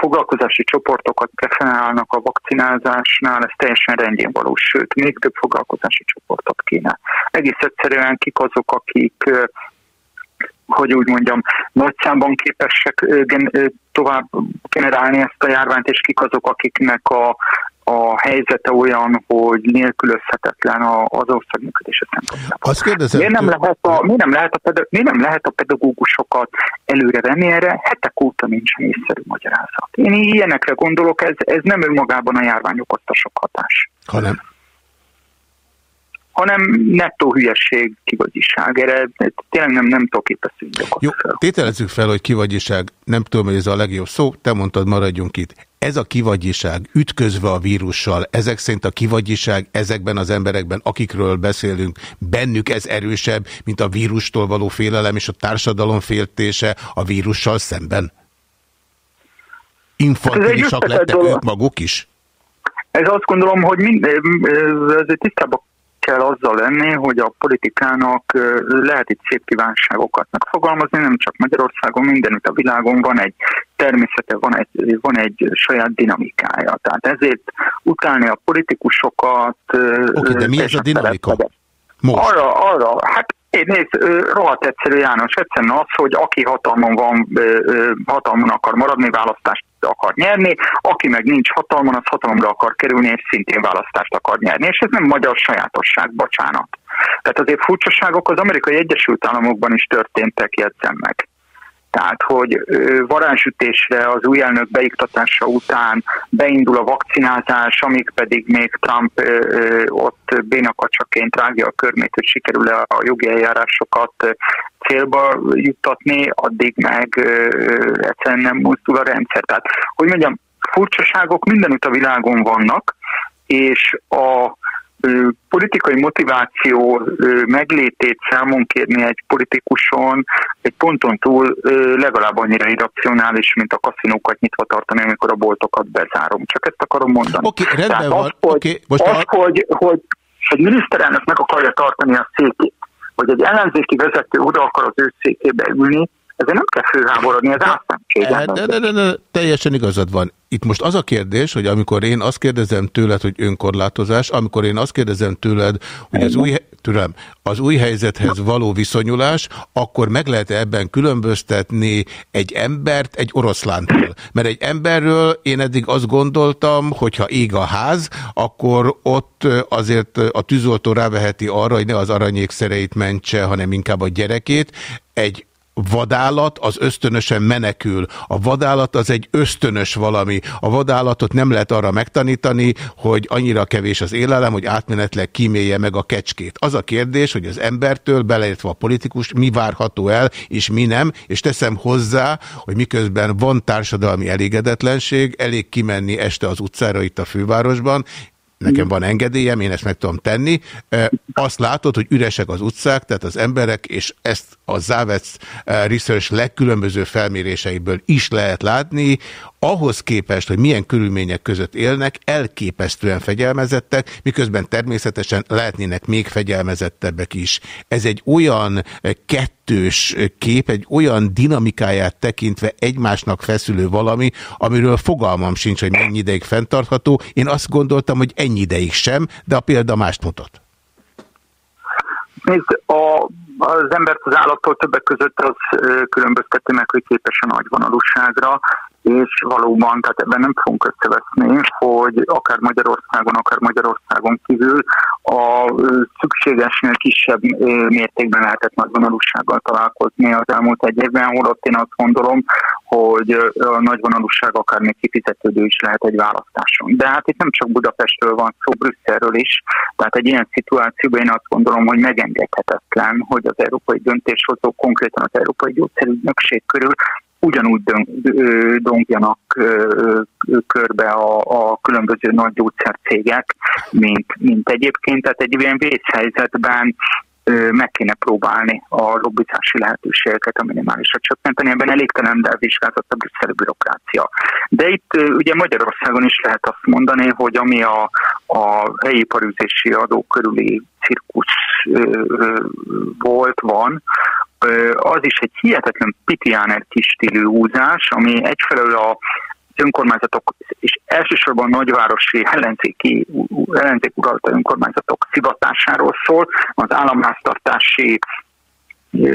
M: foglalkozási csoportokat preferálnak a vakcinázásnál, ez teljesen rendjén való, sőt, még több foglalkozási csoportot kéne. Egész egyszerűen kik azok, akik hogy úgy mondjam, nagy számban képesek tovább generálni ezt a járványt, és kik azok, akiknek a, a helyzete olyan, hogy nélkülözhetetlen az ország működése szempontjából.
A: Azt kérdezem,
M: Miért nem, lehet a, miért, nem lehet a pedag, miért nem lehet a pedagógusokat előre venni erre? Hetek óta nincsen észszerű magyarázat. Én ilyenekre gondolok, ez, ez nem önmagában a járvány okozta sok hatás,
A: hanem
M: hanem nettó hülyesség, kivagyiság. Erre tényleg nem, nem tudok itt a szűnyökot.
A: Jó, tételezzük fel, hogy kivagyiság, nem tudom, hogy ez a legjobb szó, te mondtad, maradjunk itt. Ez a kivagyiság ütközve a vírussal, ezek szerint a kivagyiság ezekben az emberekben, akikről beszélünk, bennük ez erősebb, mint a vírustól való félelem és a társadalom féltése a vírussal szemben? Infantilisak
M: összetett
A: lettek
M: dolog.
A: ők maguk is?
M: Ez azt gondolom, hogy mind, ezért tisztában kell azzal lenni, hogy a politikának lehet itt szép kívánságokat megfogalmazni, nem csak Magyarországon, mindenütt a világon van egy természete, van egy, van egy saját dinamikája. Tehát ezért utálni a politikusokat...
A: Oké, de mi ez a dinamika?
M: Most. Arra, arra, hát én nézd, rohadt egyszerű János, egyszerűen az, hogy aki hatalmon van, hatalmon akar maradni, választást akar nyerni, aki meg nincs hatalmon, az hatalomra akar kerülni, és szintén választást akar nyerni. És ez nem magyar sajátosság, bocsánat. Tehát azért furcsaságok az amerikai Egyesült Államokban is történtek, jegyzem meg. Tehát, hogy varázsütésre az új elnök beiktatása után beindul a vakcinázás, amíg pedig még Trump ott bénakacsaként rágja a körmét, hogy sikerül a jogi eljárásokat célba juttatni, addig meg egyszerűen nem mozdul a rendszer. Tehát, hogy mondjam, furcsaságok mindenütt a világon vannak, és a politikai motiváció meglétét számon kérni egy politikuson egy ponton túl legalább annyira irracionális, mint a kaszinókat nyitva tartani, amikor a boltokat bezárom. Csak ezt akarom mondani.
A: Oké, rendben
M: Tehát
A: van.
M: Az, hogy,
A: Oké, most
M: az,
A: a-
M: hogy, hogy egy miniszterelnök meg akarja tartani a székét, hogy egy ellenzéki vezető oda akar az ő székébe ülni, ezért nem kell főháborodni, ez
A: Eh, De, de, de, de, teljesen igazad van. Itt most az a kérdés, hogy amikor én azt kérdezem tőled, hogy önkorlátozás, amikor én azt kérdezem tőled, hogy az új, türem, az új helyzethez való viszonyulás, akkor meg lehet -e ebben különböztetni egy embert egy oroszlántól. Mert egy emberről én eddig azt gondoltam, hogy ha ég a ház, akkor ott azért a tűzoltó ráveheti arra, hogy ne az aranyékszereit mentse, hanem inkább a gyerekét. Egy vadállat az ösztönösen menekül. A vadállat az egy ösztönös valami. A vadállatot nem lehet arra megtanítani, hogy annyira kevés az élelem, hogy átmenetleg kímélje meg a kecskét. Az a kérdés, hogy az embertől, beleértve a politikus, mi várható el, és mi nem, és teszem hozzá, hogy miközben van társadalmi elégedetlenség, elég kimenni este az utcára itt a fővárosban, nekem van engedélyem, én ezt meg tudom tenni. Azt látod, hogy üresek az utcák, tehát az emberek, és ezt a Závec Research legkülönböző felméréseiből is lehet látni, ahhoz képest, hogy milyen körülmények között élnek, elképesztően fegyelmezettek, miközben természetesen lehetnének még fegyelmezettebbek is. Ez egy olyan eh, kettős eh, kép, egy olyan dinamikáját tekintve egymásnak feszülő valami, amiről fogalmam sincs, hogy mennyi ideig fenntartható. Én azt gondoltam, hogy ennyi ideig sem, de a példa mást mutat.
M: Nézd, a, az embert az állattól többek között az ö, különbözteti meg, hogy képes a nagyvonalúságra, és valóban, tehát ebben nem fogunk összeveszni, hogy akár Magyarországon, akár Magyarországon kívül a szükségesnél kisebb mértékben lehetett nagyvonalúsággal találkozni az elmúlt egy évben, holott én azt gondolom, hogy a nagyvonalúság akár még kifizetődő is lehet egy választáson. De hát itt nem csak Budapestről van szó, Brüsszelről is, tehát egy ilyen szituációban én azt gondolom, hogy megengedhetetlen, hogy az európai döntéshozók, konkrétan az Európai Gyógyszerügynökség körül ugyanúgy dongjanak körbe a, a különböző nagy gyógyszercégek, mint, mint egyébként. Tehát egy ilyen vészhelyzetben meg kéne próbálni a lobbizási lehetőségeket a minimálisra csökkenteni. Ebben elégtelen elvizsgázott a brüsszeli bürokrácia. De itt ugye Magyarországon is lehet azt mondani, hogy ami a, a helyi iparüzési adó körüli cirkusz volt, van, az is egy hihetetlen pitiáner kis stílű húzás, ami egyfelől a önkormányzatok, és elsősorban nagyvárosi ellenzéki, ellenzék uralta önkormányzatok szivatásáról szól, az államháztartási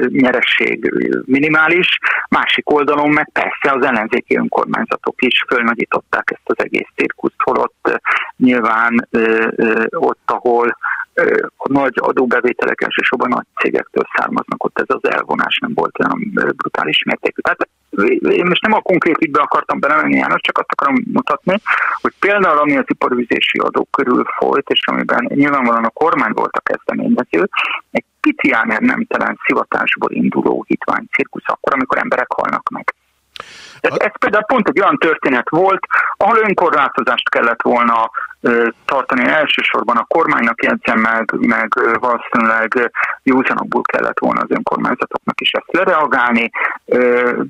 M: nyeresség minimális, másik oldalon meg persze az ellenzéki önkormányzatok is fölnagyították ezt az egész cirkuszt, holott nyilván ott, ahol a nagy adóbevételek elsősorban nagy cégektől származnak, ott ez az elvonás nem volt olyan brutális mértékű. Tehát én most nem a konkrét ügybe akartam belemenni, János, csak azt akarom mutatni, hogy például ami az iparüzési adó körül folyt, és amiben nyilvánvalóan a kormány volt a kezdeményező, egy piciáner nemtelen szivatásból induló hitvány cirkusz akkor, amikor emberek halnak meg. Tehát ez például pont egy olyan történet volt, ahol önkorlátozást kellett volna tartani elsősorban a kormánynak jegyzem meg, meg valószínűleg józanokból kellett volna az önkormányzatoknak is ezt lereagálni,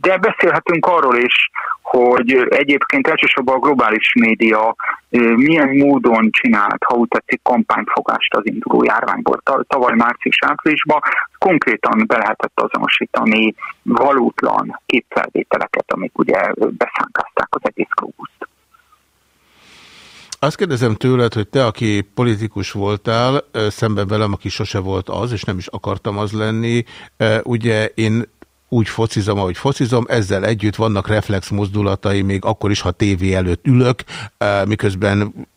M: de beszélhetünk arról is, hogy egyébként elsősorban a globális média milyen módon csinált, ha úgy tetszik, kampányfogást az induló járványból. Ta- Tavaly március-áprilisban konkrétan be lehetett azonosítani valótlan képfelvételeket, amik ugye beszánkázták az egész globuszt.
A: Azt kérdezem tőled, hogy te, aki politikus voltál, szemben velem, aki sose volt az, és nem is akartam az lenni, ugye én úgy focizom, ahogy focizom, ezzel együtt vannak reflex mozdulatai, még akkor is, ha tévé előtt ülök, miközben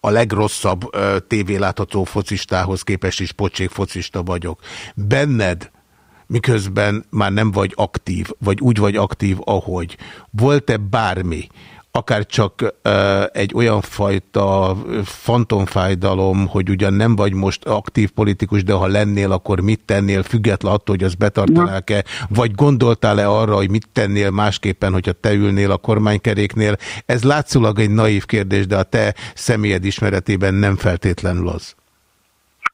A: a legrosszabb tévélátható focistához képest is pocsék focista vagyok. Benned miközben már nem vagy aktív, vagy úgy vagy aktív, ahogy. Volt-e bármi, akár csak egy olyan fajta fantomfájdalom, hogy ugyan nem vagy most aktív politikus, de ha lennél, akkor mit tennél, független attól, hogy azt betartanák-e, vagy gondoltál-e arra, hogy mit tennél másképpen, hogyha te ülnél a kormánykeréknél? Ez látszólag egy naív kérdés, de a te személyed ismeretében nem feltétlenül az.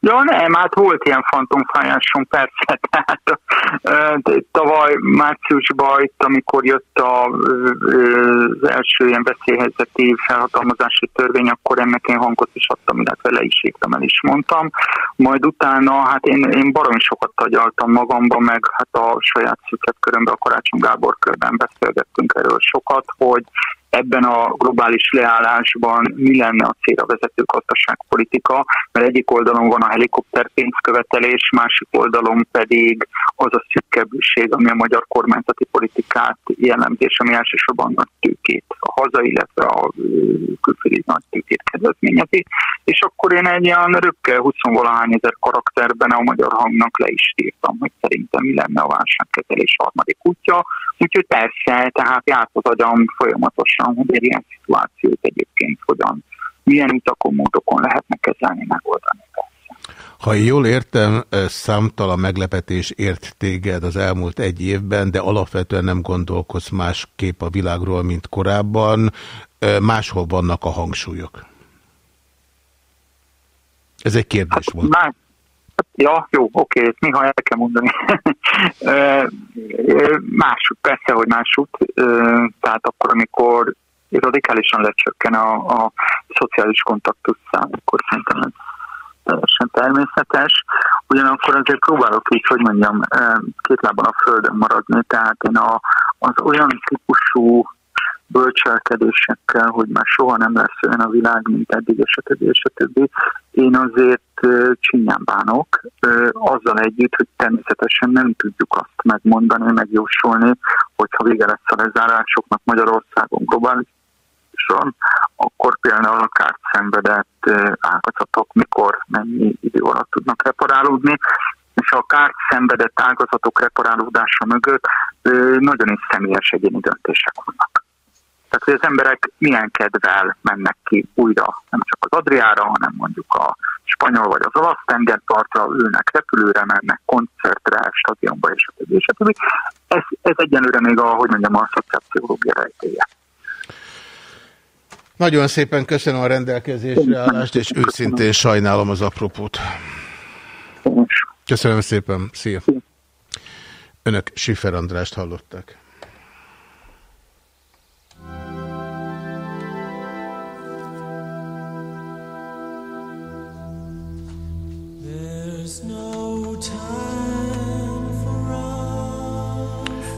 M: Ja, nem, hát volt ilyen fantomfájásom, persze. Tehát tavaly márciusban, itt, amikor jött a, az első ilyen veszélyhelyzeti felhatalmazási törvény, akkor ennek én hangot is adtam, illetve le is írtam, el is mondtam. Majd utána, hát én, én baromi sokat tagyaltam magamba, meg hát a saját szüket körömben, a Karácsony Gábor körben beszélgettünk erről sokat, hogy ebben a globális leállásban mi lenne a célra vezető gazdaságpolitika, mert egyik oldalon van a helikopter pénzkövetelés, másik oldalon pedig az a szűkkebbség, ami a magyar kormányzati politikát jellemzi, és ami elsősorban nagy tőkét, a haza, illetve a külföldi nagy tőkét kedvezményezi. És akkor én egy ilyen röpke 20 valahány ezer karakterben a magyar hangnak le is írtam, hogy szerintem mi lenne a válságkezelés harmadik útja. Úgyhogy persze, tehát járt az agyam folyamatosan, hogy egy ilyen szituációt egyébként hogyan, milyen utakon, módokon lehetne kezelni, megoldani.
A: Ha jól értem, ö, számtalan meglepetés ért téged az elmúlt egy évben, de alapvetően nem gondolkozz másképp a világról, mint korábban. Ö, Máshol vannak a hangsúlyok. Ez egy kérdés volt.
M: Más, ja, jó, oké, ezt néha el kell mondani. Másút, persze, hogy másút. Tehát akkor, amikor radikálisan lecsökken a, a szociális kontaktusszám, akkor szerintem ez teljesen természetes. Ugyanakkor azért próbálok így, hogy mondjam, két lábon a földön maradni, tehát én a, az olyan típusú bölcselkedésekkel, hogy már soha nem lesz olyan a világ, mint eddig, és a többi, és a többi. Én azért csinyán bánok, azzal együtt, hogy természetesen nem tudjuk azt megmondani, megjósolni, hogyha vége lesz a lezárásoknak Magyarországon globálisan, akkor például a kárt szenvedett ágazatok mikor, mennyi idő alatt tudnak reparálódni, és a kárt szenvedett ágazatok reparálódása mögött nagyon is személyes egyéni döntések vannak. Tehát, hogy az emberek milyen kedvel mennek ki újra, nem csak az Adriára, hanem mondjuk a spanyol vagy az olasz tengerpartra, ülnek repülőre, mennek koncertre, stadionba és a többi, és a többi. Ez, ez egyenlőre még a, hogy mondjam, a szociálpszichológia rejtéje.
A: Nagyon szépen köszönöm a rendelkezésre állást, és őszintén sajnálom az apropót.
B: Köszönöm szépen. Szia. Önök Schiffer Andrást hallották.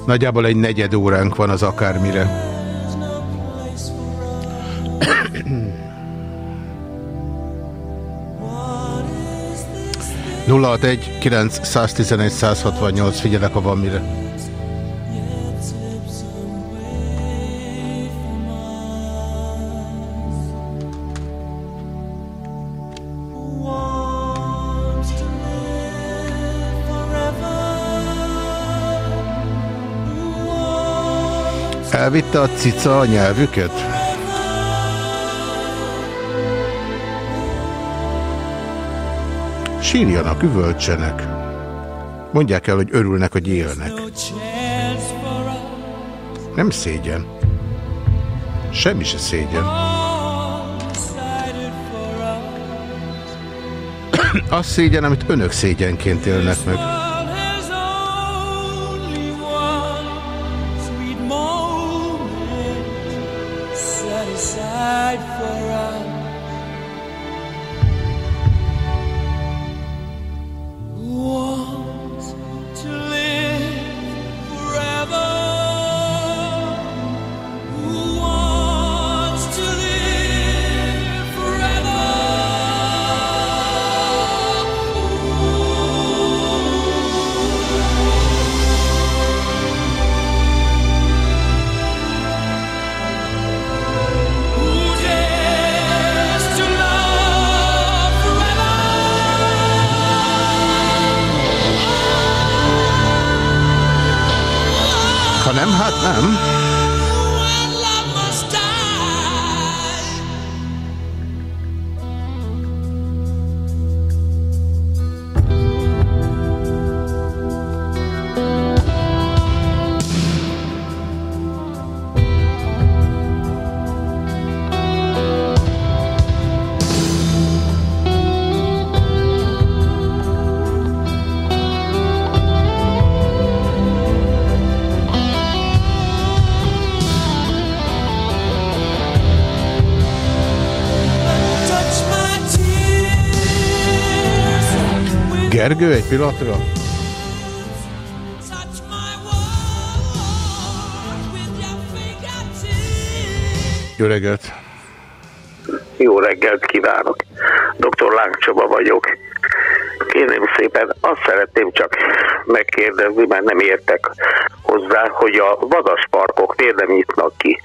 B: Nagyjából egy negyed óránk van az akármire. 061 911 168, figyelek, ha van mire. Elvitte a cica a nyelvüket? Sírjanak, üvöltsenek. Mondják el, hogy örülnek, hogy élnek. Nem szégyen. Semmi se szégyen. Az szégyen, amit önök szégyenként élnek meg. Gergő, egy pillanatra. Jó reggelt.
N: Jó reggelt kívánok! Dr. Láng Csaba vagyok. Kérném szépen, azt szeretném csak megkérdezni, mert nem értek hozzá, hogy a vadasparkok miért nem nyitnak ki.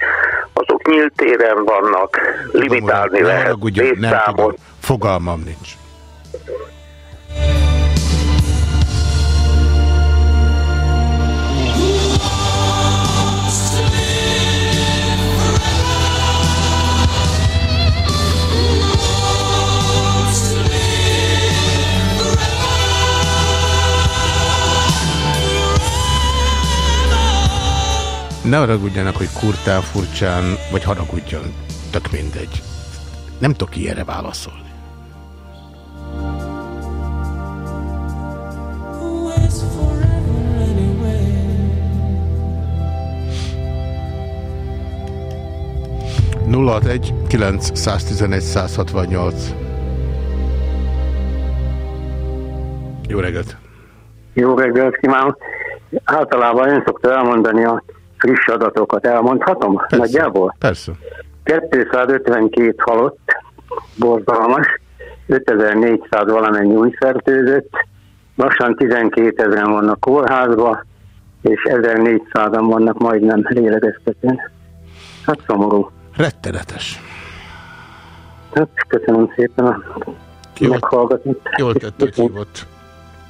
N: Azok nyílt téren vannak, limitálni
B: Ne
N: lehet
B: haragudjon, nem tudom. Fogalmam nincs. Ne haragudjanak, hogy kurtán, furcsán, vagy haragudjon, tök mindegy. Nem tudok ilyenre válaszolni.
A: Anyway?
B: egy 911 168. Jó reggelt!
O: Jó reggelt kívánok! Általában ön szokta elmondani a friss adatokat. Elmondhatom
B: Persze.
O: nagyjából?
B: Persze.
O: 252 halott, borzalmas, 5400 valamennyi új fertőzött, lassan 12 ezeren vannak kórházba, és 1400-an vannak majdnem lélegeztetőn. Hát szomorú.
B: Rettenetes.
O: Hát köszönöm szépen a
B: Jó.
O: meghallgatót.
B: Jól tett, hogy hívott.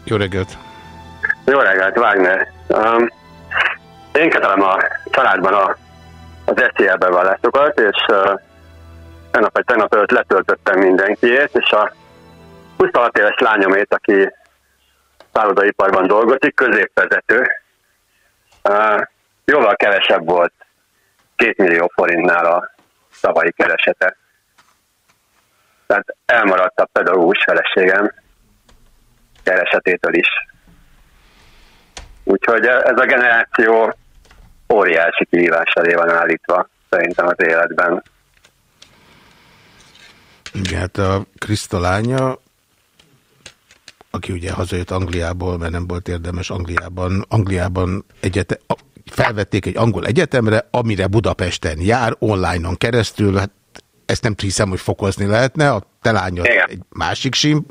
B: Jó reggelt!
P: Jó reggelt, Wagner. Um, én ketelem a családban a, az SZL-ben válaszokat, és uh, tegnap vagy tegnap előtt letöltöttem mindenkiét, és a 26 éves lányomét, aki szállodaiparban dolgozik, középvezető, uh, jóval kevesebb volt 2 millió forintnál a szavai keresete. Tehát elmaradt a pedagógus feleségem, keresetétől is. Úgyhogy ez a generáció óriási kihívás elé van állítva szerintem az életben.
E: Igen, hát a Kriszta lánya, aki ugye hazajött Angliából, mert nem volt érdemes Angliában, Angliában egyete, felvették egy angol egyetemre, amire Budapesten jár, online-on keresztül, hát ezt nem hiszem, hogy fokozni lehetne, a te lányod egy másik sim,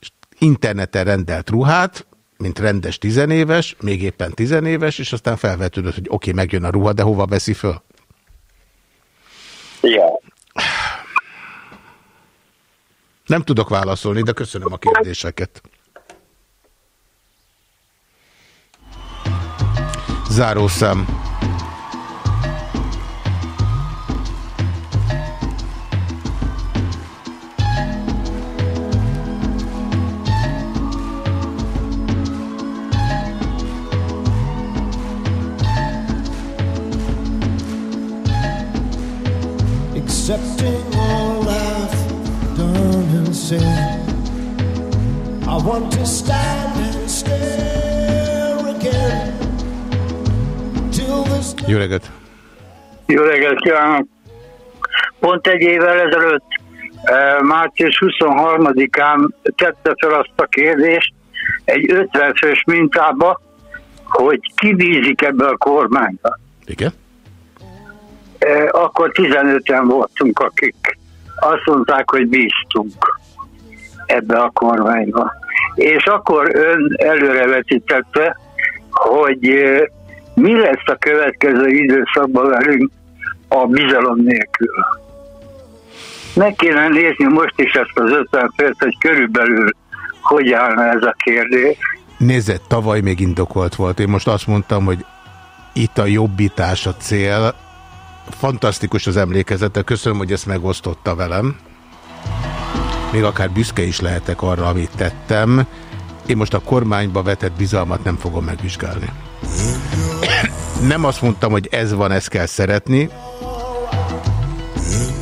E: és interneten rendelt ruhát, mint rendes tizenéves, még éppen tizenéves, és aztán felvetődött, hogy oké, okay, megjön a ruha, de hova veszi föl?
P: Igen.
E: Nem tudok válaszolni, de köszönöm a kérdéseket. Zárószám.
A: Said. I want to stand and stare again till this
E: Jó reggelt!
Q: Jó reggelt kívánok! Pont egy évvel ezelőtt, eh, március 23-án tette fel azt a kérdést egy 50 fős mintába, hogy ki bízik ebbe a kormányba.
E: Igen?
Q: Eh, Akkor 15-en voltunk, akik azt mondták, hogy bíztunk ebbe a kormányba. És akkor ön előrevetítette, hogy mi lesz a következő időszakban velünk a bizalom nélkül. Meg kéne nézni most is ezt az 50 perc, hogy körülbelül hogy állna ez a kérdés.
E: Nézd, tavaly még indokolt volt. Én most azt mondtam, hogy itt a jobbítás a cél. Fantasztikus az emlékezete. Köszönöm, hogy ezt megosztotta velem. Még akár büszke is lehetek arra, amit tettem. Én most a kormányba vetett bizalmat nem fogom megvizsgálni. Nem azt mondtam, hogy ez van, ezt kell szeretni,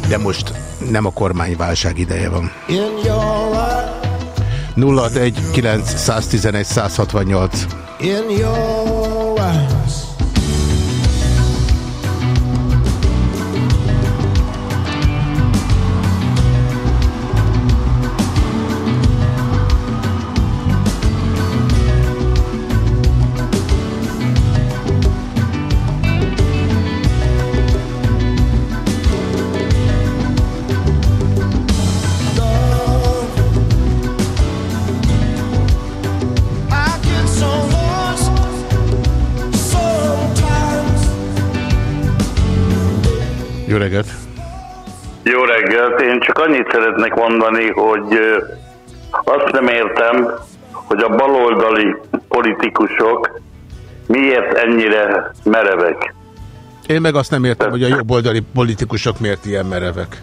E: de most nem a kormányválság ideje van.
A: in your eyes,
E: 061 911 168 reggelt!
R: Jó reggelt, én csak annyit szeretnék mondani, hogy azt nem értem, hogy a baloldali politikusok miért ennyire merevek.
E: Én meg azt nem értem, hogy a jobboldali politikusok miért ilyen merevek.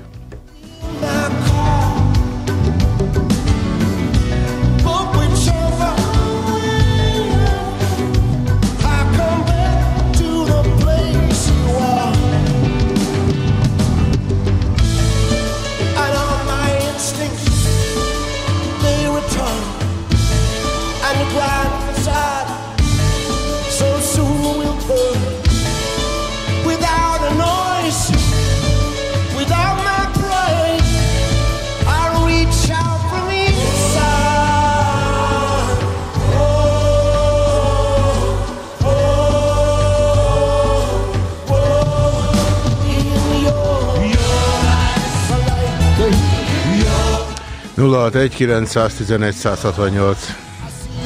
E: 061 911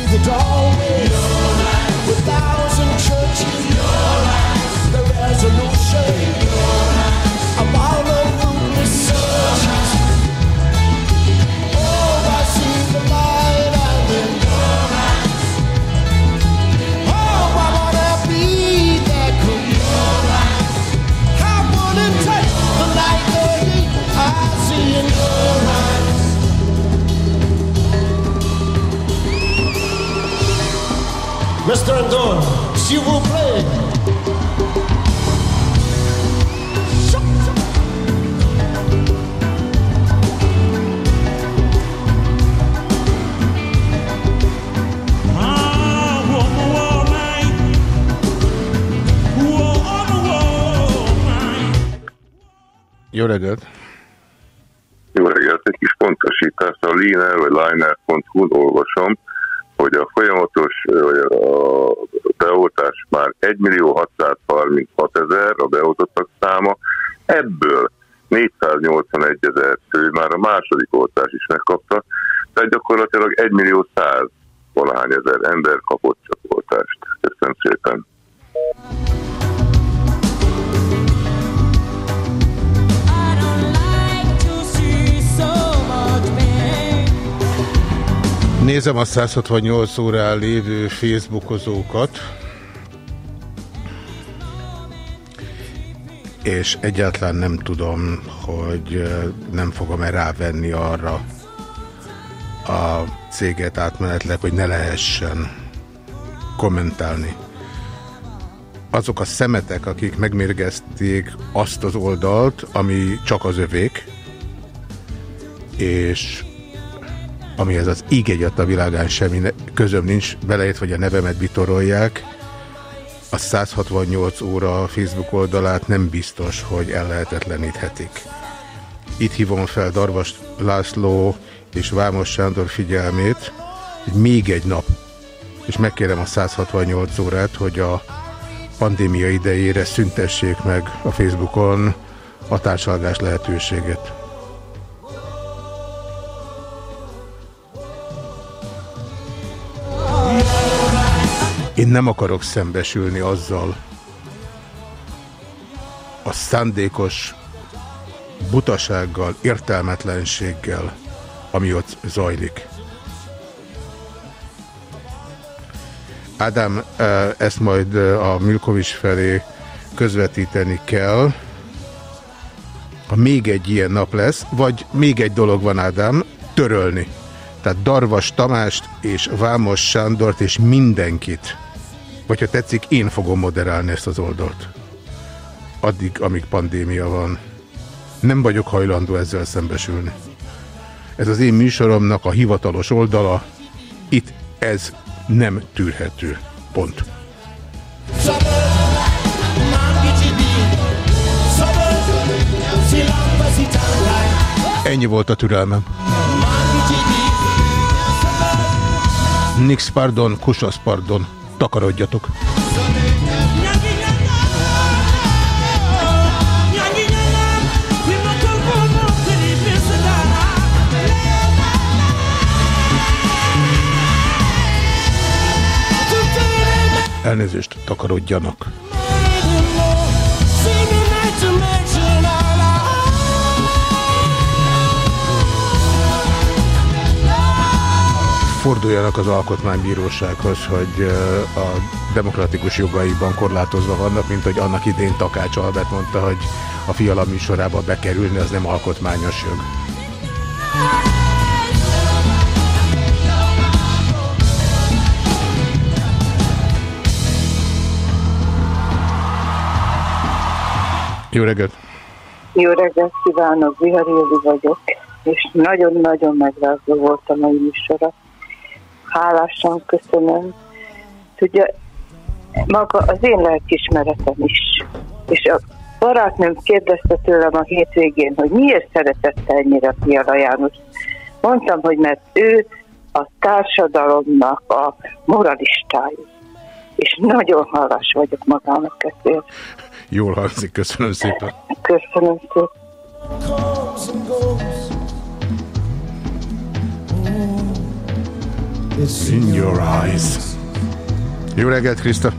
E: 168
A: reggelt!
S: Jó reggelt, egy kis pontosítás. A liner vagy liner.hu-n olvasom, hogy a folyamatos vagy a beoltás már 1 millió 636 ezer a beoltottak száma, ebből 481 ezer fő már a második oltás is megkapta, tehát gyakorlatilag 1 millió 100 valahány ezer ember kapott csak oltást. Köszönöm szépen.
A: Nézem a 168 órán lévő Facebookozókat, és egyáltalán nem tudom, hogy eh, nem fogom-e rávenni arra a céget átmenetleg, hogy ne lehessen kommentálni. Azok a szemetek, akik megmérgezték azt az oldalt, ami csak az övék, és amihez az íg a világán semmi közöm nincs, beleért, hogy a nevemet bitorolják, a 168 óra Facebook oldalát nem biztos, hogy ellehetetleníthetik. Itt hívom fel Darvas László és Vámos Sándor figyelmét, hogy még egy nap, és megkérem a 168 órát, hogy a pandémia idejére szüntessék meg a Facebookon a társalgás lehetőséget. Én nem akarok szembesülni azzal a szándékos butasággal, értelmetlenséggel, ami ott zajlik. Ádám, eh, ezt majd eh, a Milkovics felé közvetíteni kell. Ha még egy ilyen nap lesz, vagy még egy dolog van, Ádám, törölni. Tehát Darvas Tamást és Vámos Sándort és mindenkit, vagy ha tetszik, én fogom moderálni ezt az oldalt. Addig, amíg pandémia van. Nem vagyok hajlandó ezzel szembesülni. Ez az én műsoromnak a hivatalos oldala. Itt ez nem tűrhető. Pont. Ennyi volt a türelmem. Nix pardon, kusasz pardon. Takarodjatok. Elnézést, takarodjanak. Forduljanak az alkotmánybírósághoz, hogy a demokratikus jogaiban korlátozva vannak, mint hogy annak idén Takács Albert mondta, hogy a fiala műsorába bekerülni az nem alkotmányos jog. Jó reggelt!
T: Jó reggelt kívánok, Vihari vagyok, és nagyon-nagyon megrázó volt a mai műsora. Hálásan köszönöm. Tudja, maga az én lelkismeretem is. És a barátnőm kérdezte tőlem a hétvégén, hogy miért szeretette ennyire Fiala János. Mondtam, hogy mert ő a társadalomnak a moralistája. És nagyon hálás vagyok magának ezért.
A: Jól hangzik, köszönöm szépen.
T: Köszönöm szépen.
A: In your eyes. Jó reggelt, Krista!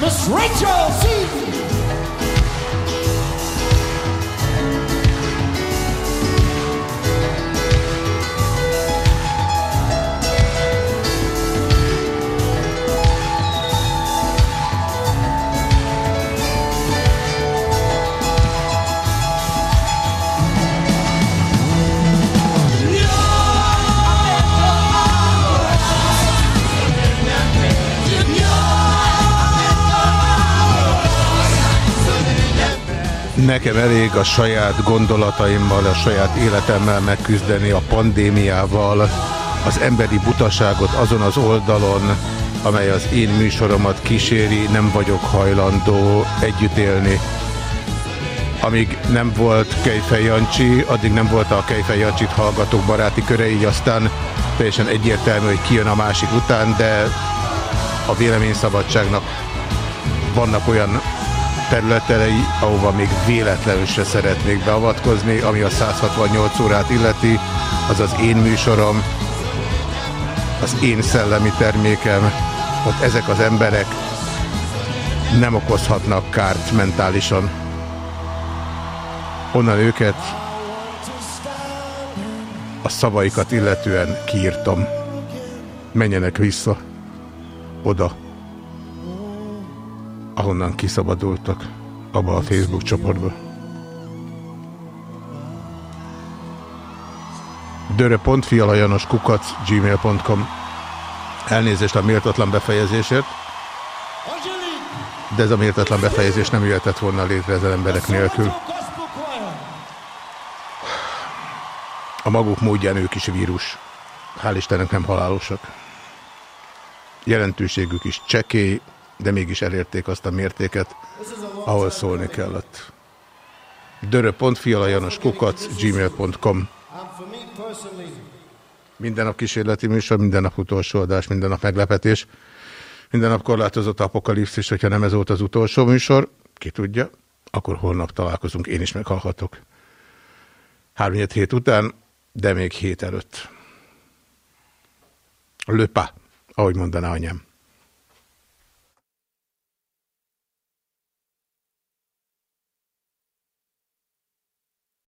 E: Miss Rachel C.
A: Nekem elég a saját gondolataimmal, a saját életemmel megküzdeni a pandémiával, az emberi butaságot azon az oldalon, amely az én műsoromat kíséri, nem vagyok hajlandó együtt élni. Amíg nem volt Kejfej Jancsi, addig nem volt a Kejfej Jancsit hallgatók baráti köre, így aztán teljesen egyértelmű, hogy kijön a másik után, de a véleményszabadságnak vannak olyan területei, ahova még véletlenül se szeretnék beavatkozni, ami a 168 órát illeti, az az én műsorom, az én szellemi termékem, ott ezek az emberek nem okozhatnak kárt mentálisan. Onnan őket a szavaikat illetően kiírtam. Menjenek vissza oda, ahonnan kiszabadultak abba a Facebook csoportba. dörö.fialajanos kukac gmail.com Elnézést a méltatlan befejezésért, de ez a méltatlan befejezés nem jöhetett volna létre ezen emberek nélkül. A maguk módján ők is vírus. Hál' Istennek nem halálosak. Jelentőségük is csekély, de mégis elérték azt a mértéket, ahol szólni kellett. dörö.fialajanos kukac gmail.com Minden nap kísérleti műsor, minden nap utolsó adás, minden nap meglepetés. Minden nap korlátozott apokalipszis, hogyha nem ez volt az utolsó műsor, ki tudja, akkor holnap találkozunk, én is meghallhatok. 3 hét után, de még hét előtt. Löpa, ahogy mondaná anyám.